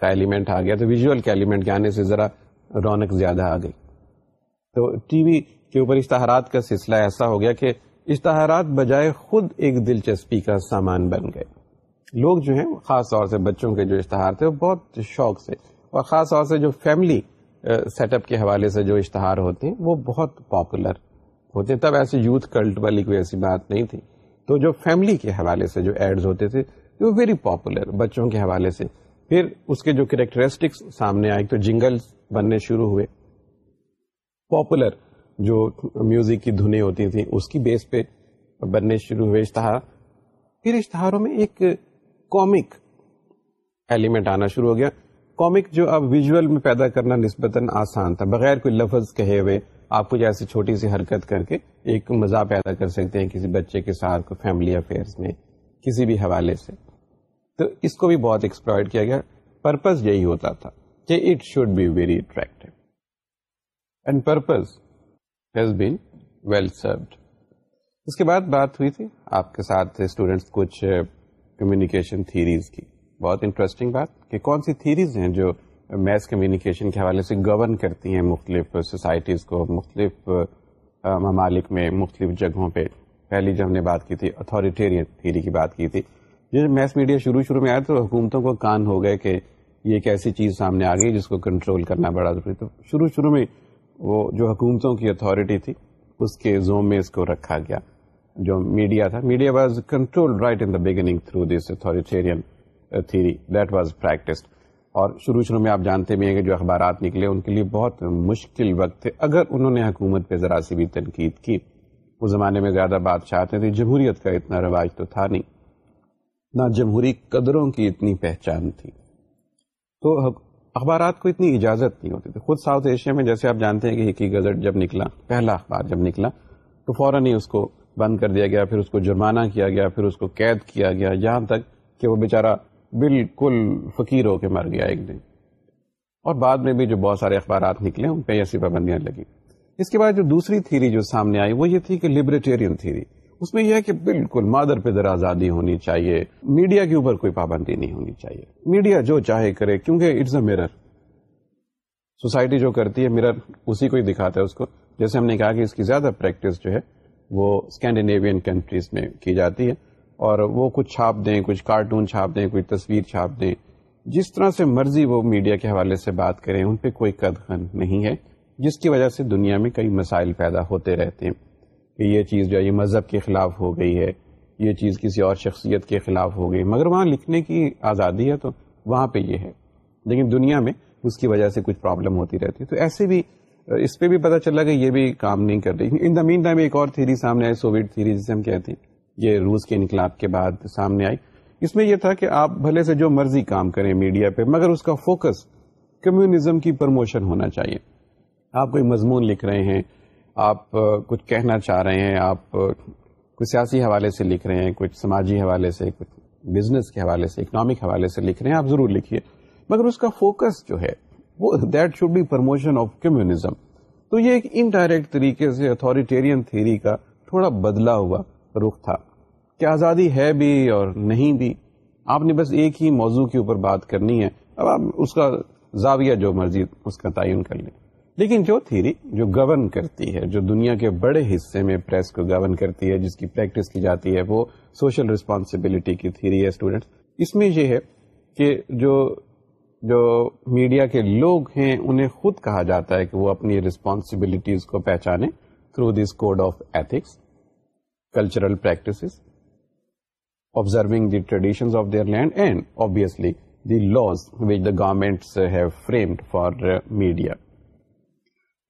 کا ایلیمنٹ آ گیا تو ویژول کے ایلیمنٹ کے آنے سے ذرا رونق زیادہ آ گئی۔ تو ٹی وی کے اوپر اشتہارات کا سلسلہ ایسا ہو گیا کہ اشتہارات بجائے خود ایک دلچسپی کا سامان بن گئے۔ لوگ جو ہیں، خاص طور سے بچوں کے جو اشتہار تھے، وہ بہت شوق سے اور خاص طور سے جو فیملی سیٹ اپ کے حوالے سے جو اشتہار ہوتے ہیں، وہ بہت پاپولر ہوتے ہیں۔ تب ایسے یوتھ کلٹ والی کوئی ایسی بات نہیں تھی۔ تو جو فیملی کے حوالے سے جو ایڈز ہوتے تھے، وہ ویری پاپولر بچوں کے حوالے سے۔ پھر اس کے جو کریکٹرسٹکس سامنے آئے تو جنگل بننے شروع ہوئے۔ پاپولر جو میوزک کی دھنیں ہوتی تھیں، اس کی بیس پہ بننے شروع ہوئے۔ اشتہار۔ پھر اشتہاروں میں ایک کامک ایلیمنٹ آنا شروع ہو گیا۔ کامک جو اب ویژول میں پیدا کرنا نسبتاً آسان تھا۔ بغیر کوئی لفظ کہے ہوئے آپ کچھ ایسی چھوٹی سی حرکت کر کے ایک مزہ پیدا کر سکتے ہیں کسی بچے کے ساتھ فیملی افیئر میں، کسی بھی حوالے سے۔ تو اس کو بھی بہت ایکسپلائڈ کیا گیا. پرپز یہی ہوتا تھا کہ it should be very attractive and purpose has been well served اس کے بعد بات ہوئی تھی آپ کے ساتھ اسٹوڈینٹس کچھ کمیونیکیشن تھیریز کی. بہت انٹرسٹنگ بات کہ کون سی تھیریز ہیں جو میس کمیونیکیشن کے حوالے سے گورن کرتی ہیں مختلف سوسائٹیز کو، مختلف ممالک میں، مختلف جگہوں پہ. پہلی جو ہم نے بات کی تھی اتھارٹیرین تھیری کی بات کی تھی جو میس میڈیا شروع شروع میں آیا تو حکومتوں کو کان ہو گئے کہ یہ ایک ایسی چیز سامنے آ گئی جس کو کنٹرول کرنا بڑا ضروری تو شروع شروع میں وہ جو حکومتوں کی اتھارٹی تھی، اس کے زوم میں اس کو رکھا گیا۔ جو میڈیا تھا media was control right in the beginning through this authoritarian theory that was practised اور شروع شروع میں آپ جانتے بھی ہیں کہ جو اخبارات نکلے، ان کے لیے بہت مشکل وقت تھے۔ اگر انہوں نے حکومت پہ ذرا سی بھی تنقید کی، اس زمانے میں زیادہ بات چاہتے تھے جمہوریت کا اتنا رواج تو تھا نہیں۔ نہ جمہوری قدروں کی اتنی پہچان تھی۔ تو اخبارات کو اتنی اجازت نہیں ہوتی تھی۔ خود ساؤتھ ایشیا میں جیسے آپ جانتے ہیں کہ ایک ہی گزٹ جب نکلا، پہلا اخبار جب نکلا، تو فوراً ہی اس کو بند کر دیا گیا، پھر اس کو جرمانہ کیا گیا، پھر اس کو قید کیا گیا، یہاں تک کہ وہ بیچارہ بالکل فقیر ہو کے مر گیا ایک دن۔ اور بعد میں بھی جو بہت سارے اخبارات نکلے، ان پہ ایسی پابندیاں لگی اس کے بعد جو دوسری تھیری جو سامنے آئی، وہ یہ تھی کہ لبریٹیرین تھیری اس میں یہ ہے کہ بالکل مادر پہ ذرا آزادی ہونی چاہیے، میڈیا کے اوپر کوئی پابندی نہیں ہونی چاہیے۔ میڈیا جو چاہے کرے، کیونکہ اٹس اے میرر سوسائٹی جو کرتی ہے میرر اسی کو ہی دکھاتا ہے اس کو۔ جیسے ہم نے کہا کہ اس کی زیادہ پریکٹس جو ہے، وہ اسکینڈینیوین کنٹریز میں کی جاتی ہے۔ اور وہ کچھ چھاپ دیں، کچھ کارٹون چھاپ دیں، کوئی تصویر چھاپ دیں۔ جس طرح سے مرضی وہ میڈیا کے حوالے سے بات کریں، ان پہ کوئی قدغن نہیں ہے۔ جس کی وجہ سے دنیا میں کئی مسائل پیدا ہوتے رہتے ہیں۔ کہ یہ چیز جو ہے، یہ مذہب کے خلاف ہو گئی ہے، یہ چیز کسی اور شخصیت کے خلاف ہو گئی مگر وہاں لکھنے کی آزادی ہے تو وہاں پہ یہ ہے۔ لیکن دنیا میں اس کی وجہ سے کچھ پرابلم ہوتی رہتی۔ ہے تو ایسے بھی، اس پہ بھی پتا چلا کہ یہ بھی کام نہیں کر رہی۔ ان دا مین ٹائم ایک اور تھیری سامنے آئی سوویٹ تھیری جسے ہم کہتے ہیں۔ یہ روس کے انقلاب کے بعد سامنے آئی۔ اس میں یہ تھا کہ آپ بھلے سے جو مرضی کام کریں میڈیا پہ، مگر اس کا فوکس کمیونزم کی پروموشن ہونا چاہیے۔ آپ کوئی مضمون لکھ رہے ہیں آپ کچھ کہنا چاہ رہے ہیں، آپ کچھ سیاسی حوالے سے لکھ رہے ہیں، کچھ سماجی حوالے سے، کچھ بزنس کے حوالے سے، اکنامک حوالے سے لکھ رہے ہیں، آپ ضرور لکھیے۔ مگر اس کا فوکس جو ہے، وہ that should be promotion of communism تو یہ ایک انڈائریکٹ طریقے سے اتھارٹیرین تھیری کا تھوڑا بدلا ہوا رخ تھا۔ کہ آزادی ہے بھی اور نہیں بھی؟ آپ نے بس ایک ہی موضوع کے اوپر بات کرنی ہے۔ اب آپ اس کا زاویہ جو مرضی اس کا تعین کر لیں۔ لیکن جو تھیری جو گورن کرتی ہے جو دنیا کے بڑے حصے میں پریس کو گورن کرتی ہے جس کی پریکٹس کی جاتی ہے وہ سوشل ریسپانسبلٹی کی تھیری ہے اسٹوڈینٹس اس میں یہ ہے کہ جو جو میڈیا کے لوگ ہیں انہیں خود کہا جاتا ہے کہ وہ اپنی ریسپانسبلٹیز کو پہچانے through this code of ethics cultural practices, observing the traditions of their land, and obviously the laws which the governments have framed for media.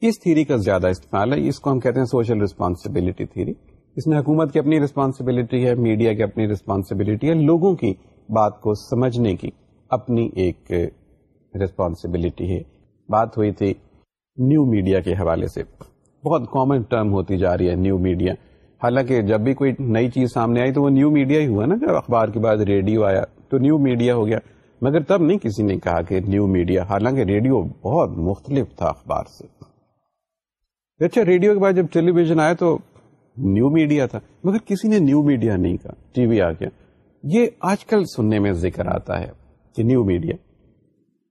اس تھیری کا زیادہ استعمال ہے، اس کو ہم کہتے ہیں سوشل ریسپانسبلٹی تھیری۔ اس میں حکومت کی اپنی ریسپانسبلٹی ہے، میڈیا کی اپنی ریسپانسبلٹی ہے، لوگوں کی بات کو سمجھنے کی اپنی ایک ریسپانسبلٹی ہے۔ بات ہوئی تھی نیو میڈیا کے حوالے سے۔ بہت کامن ٹرم ہوتی جا رہی ہے نیو میڈیا۔ حالانکہ جب بھی کوئی نئی چیز سامنے آئی تو وہ نیو میڈیا ہی ہوا نا۔ جب اخبار کے بعد ریڈیو آیا تو نیو میڈیا ہو گیا۔ مگر تب نہیں کسی نے کہا کہ نیو میڈیا، حالانکہ ریڈیو بہت مختلف تھا اخبار سے۔ اچھا ریڈیو کے بعد جب ٹیلی ویژن آیا تو نیو میڈیا تھا، مگر کسی نے نیو میڈیا نہیں کہا۔ ٹی وی آ گیا۔ یہ آج کل سننے میں ذکر آتا ہے کہ نیو میڈیا،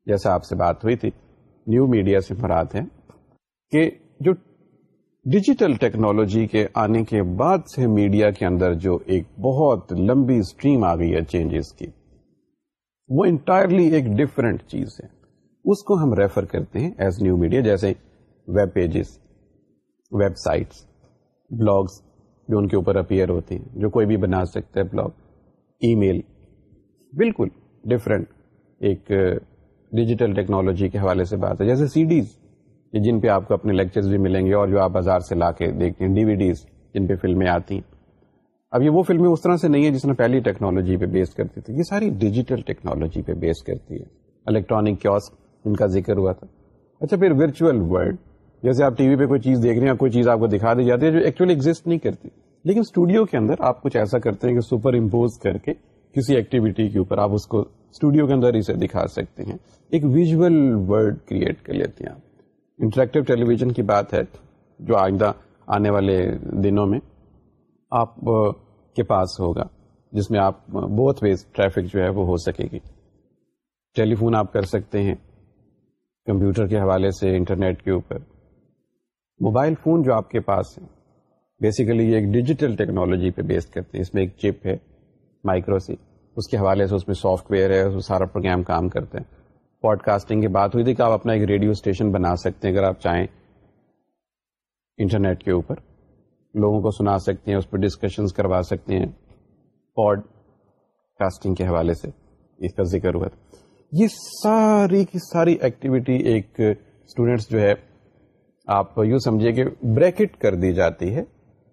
جیسا آپ سے بات ہوئی تھی، نیو میڈیا سے مراد ہے کہ جو ڈیجیٹل ٹیکنالوجی کے آنے کے بعد سے میڈیا کے اندر جو ایک بہت لمبی اسٹریم آ گئی ہے چینجز کی، وہ انٹائرلی ایک ڈفرینٹ چیز ہے۔ اس کو ہم ریفر کرتے ہیں ایز نیو میڈیا، جیسے web pages. Web sites blogs جو ان کے اوپر اپیئر ہوتے ہیں، جو کوئی بھی بنا سکتا ہے بلاگ، ای میل، بالکل ڈفرینٹ ایک ڈیجیٹل ٹیکنالوجی کے حوالے سے بات ہے۔ جیسے سی ڈیز جن پہ آپ کو اپنے لیکچرز بھی ملیں گے اور جو آپ بازار سے لا کے دیکھتے ہیں ڈی وی ڈیز جن پہ فلمیں آتی ہیں۔ اب یہ وہ فلمیں اس طرح سے نہیں ہے جس نے پہلی ٹیکنالوجی پہ بیس کرتی تھی۔ یہ ساری ڈیجیٹل ٹیکنالوجی پہ بیس کرتی ہے الیکٹرانک کیوس جن کا ذکر ہوا تھا۔ اچھا پھر ورچوئل ورلڈ جیسے آپ ٹی وی پہ کوئی چیز دیکھ رہے ہیں کوئی چیز آپ کو دکھا دی جاتی ہے جو ایکچولی ایگزٹ نہیں کرتی۔ لیکن اسٹوڈیو کے اندر آپ کچھ ایسا کرتے ہیں کہ سپر امپوز کر کے کسی ایکٹیویٹی کے اوپر آپ اس کو اسٹوڈیو کے اندر اسے دکھا سکتے ہیں۔ ایک ویژل ورلڈ کریٹ کر لیتے ہیں آپ۔ انٹریکٹیو ٹیلی ویژن کی بات ہے جو آئندہ آنے والے دنوں میں آپ کے پاس ہوگا، جس میں آپ بہت ویز ٹریفک جو ہے وہ ہو سکے گی۔ ٹیلی فون آپ کر سکتے ہیں کمپیوٹر کے حوالے سے، انٹرنیٹ کے اوپر۔ موبائل فون جو آپ کے پاس ہے بیسیکلی یہ ایک ڈیجیٹل ٹیکنالوجی پہ بیس کرتے ہیں، اس میں ایک چپ ہے مائکرو سی، اس کے حوالے سے اس میں سافٹ ویئر ہے، اس سارا پروگرام کام کرتے ہیں پوڈ کاسٹنگ کی بات ہوئی تھی کہ آپ اپنا ایک ریڈیو اسٹیشن بنا سکتے ہیں، اگر آپ چاہیں انٹرنیٹ کے اوپر۔ لوگوں کو سنا سکتے ہیں، اس پہ ڈسکشن کروا سکتے ہیں۔ پوڈ کاسٹنگ کے حوالے سے اس کا ذکر ہوا تھا۔ یہ ساری کی ساری ایکٹیویٹی ایک اسٹوڈینٹس جو ہے آپ یوں سمجھیے کہ بریکٹ کر دی جاتی ہے،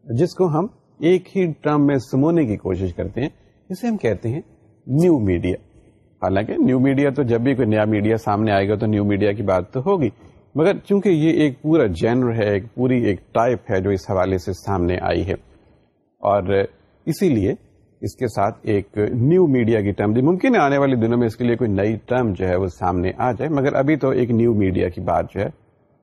جس کو ہم ایک ہی ٹرم میں سمونے کی کوشش کرتے ہیں اسے ہم کہتے ہیں نیو میڈیا۔ حالانکہ نیو میڈیا تو جب بھی کوئی نیا میڈیا سامنے آئے گا تو نیو میڈیا کی بات تو ہوگی، مگر چونکہ یہ ایک پورا جینر ہے، ایک پوری ایک ٹائپ ہے جو اس حوالے سے سامنے آئی ہے، اور اسی لیے اس کے ساتھ ایک نیو میڈیا کی ٹرم دی۔ ممکن ہے آنے والے دنوں میں اس کے لیے کوئی نئی ٹرم جو ہے وہ سامنے آ جائے، مگر ابھی تو ایک نیو میڈیا کی بات جو ہے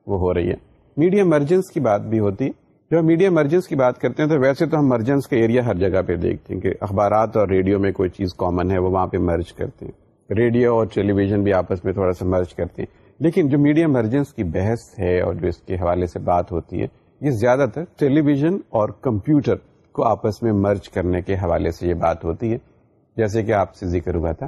وہ ہو رہی ہے۔ میڈیا مرجنس کی بات بھی ہوتی۔ ہے جب میڈیا مرجنس کی بات کرتے ہیں تو ویسے تو ہم مرجنس کا ایریا ہر جگہ پہ دیکھتے ہیں کہ اخبارات اور ریڈیو میں کوئی چیز کامن ہے، وہ وہاں پہ مرج کرتے ہیں۔ ریڈیو اور ٹیلی ویژن بھی آپس میں تھوڑا سا مرج کرتے ہیں۔ لیکن جو میڈیا مرجنس کی بحث ہے اور جو اس کے حوالے سے بات ہوتی ہے، یہ زیادہ تر ٹیلی ویژن اور کمپیوٹر کو آپس میں مرج کرنے کے حوالے سے یہ بات ہوتی ہے۔ جیسے کہ آپ سے ذکر ہوا تھا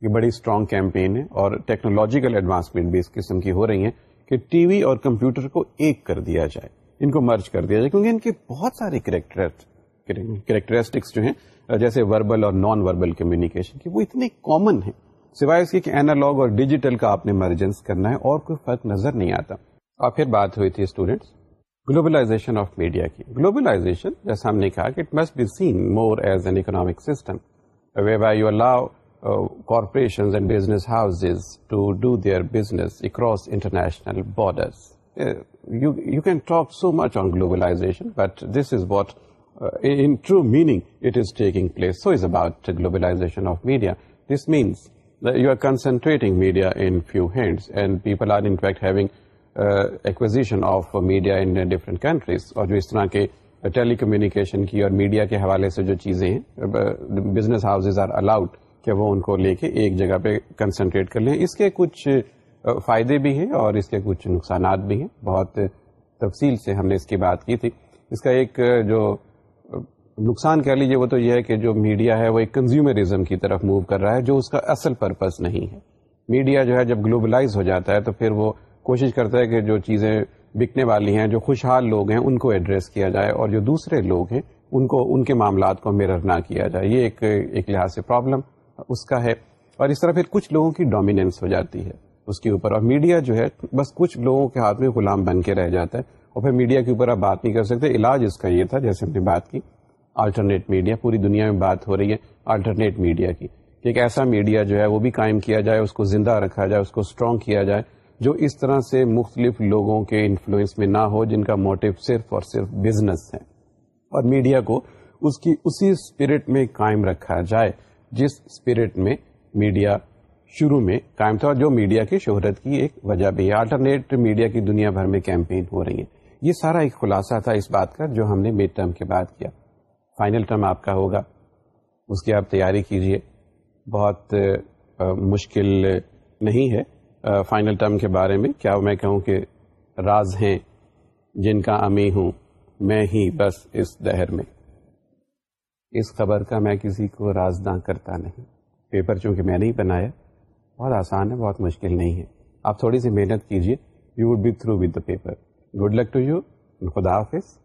یہ بڑی اسٹرانگ کیمپین ہے اور ٹیکنالوجیکل ایڈوانسمنٹ بھی اس قسم کی ہو رہی ہیں۔ کہ ٹی وی اور کمپیوٹر کو ایک کر دیا جائے، ان کو مرج کر دیا جائے، کیونکہ ان کے بہت سارے کریکٹرسٹکس جو ہیں، جیسے وربل اور نان وربل کمیونیکیشن کی وہ اتنے کامن ہیں۔ سوائے اس کی کہ اینالاگ اور ڈیجیٹل کا آپ نے مرجنس کرنا ہے، اور کوئی فرق نظر نہیں آتا۔ اور پھر بات ہوئی تھی اسٹوڈینٹس گلوبلائزیشن آف میڈیا کی۔ گلوبلائزیشن جیسا ہم نے کہا کہ it must be seen more as an economic system way by you allow corporation and business house to do their business across international borders you can talk so much on globalisation but this is what in true meaning it is taking place so is about globalisation of media this means you are concentrating media in few hands and people are in fact having acquisition of media in different countries اور جو اس طرح کے ٹیلی communication کی اور media کے حوالے سے جو چیزیں ہیں بزنس ہاؤز آر الاؤڈ کہ وہ ان کو لے کے ایک جگہ پہ کنسنٹریٹ کر لیں۔ اس کے کچھ فائدے بھی ہیں اور اس کے کچھ نقصانات بھی ہیں۔ بہت تفصیل سے ہم نے اس کی بات کی تھی۔ اس کا ایک جو نقصان کہہ لیجیے وہ تو یہ ہے کہ جو میڈیا ہے وہ ایک کنزیومرزم کی طرف موو کر رہا ہے، جو اس کا اصل پرپز نہیں ہے۔ میڈیا جو ہے جب گلوبلائز ہو جاتا ہے تو پھر وہ کوشش کرتا ہے کہ جو چیزیں بکنے والی ہیں، جو خوشحال لوگ ہیں، ان کو ایڈریس کیا جائے اور جو دوسرے لوگ ہیں، ان کو، ان کے معاملات کو مرر نہ کیا جائے۔ یہ ایک ایک لحاظ سے پرابلم اس کا ہے۔ اور اس طرح پھر کچھ لوگوں کی ڈومیننس ہو جاتی ہے۔ اس کے اوپر۔ اور میڈیا جو ہے، بس کچھ لوگوں کے ہاتھ میں غلام بن کے رہ جاتا ہے۔ اور پھر میڈیا کے اوپر آپ بات نہیں کر سکتے۔ علاج اس کا یہ تھا، جیسے ہم نے بات کی۔ آلٹرنیٹ میڈیا پوری دنیا میں بات ہو رہی ہے آلٹرنیٹ میڈیا کی۔ کہ ایک ایسا میڈیا جو ہے، وہ بھی قائم کیا جائے، اس کو زندہ رکھا جائے، اس کو اسٹرانگ کیا جائے، جو اس طرح سے مختلف لوگوں کے انفلوئنس میں نہ ہو، جن کا موٹو صرف اور صرف بزنس ہے۔ اور میڈیا کو اس کی، اسی اسپرٹ میں قائم رکھا جائے۔ جس اسپرٹ میں میڈیا شروع میں قائم تھا اور جو میڈیا کی شہرت کی ایک وجہ بھی ہے۔ آلٹرنیٹ میڈیا کی دنیا بھر میں کیمپین ہو رہی ہے یہ سارا ایک خلاصہ تھا اس بات کا جو ہم نے مڈ ٹرم کے بعد کیا۔ فائنل ٹرم آپ کا ہوگا۔ اس کی آپ تیاری کیجیے بہت مشکل نہیں ہے۔ فائنل ٹرم کے بارے میں کیا میں کہوں کہ راز ہیں جن کا امی ہوں، میں ہی بس اس دہر میں۔ اس خبر کا میں کسی کو رازداں کرتا نہیں۔ پیپر چونکہ میں نہیں بنایا، بہت آسان ہے، بہت مشکل نہیں ہے۔ آپ تھوڑی سی محنت کیجیے you would be through with the paper good luck to you خدا حافظ۔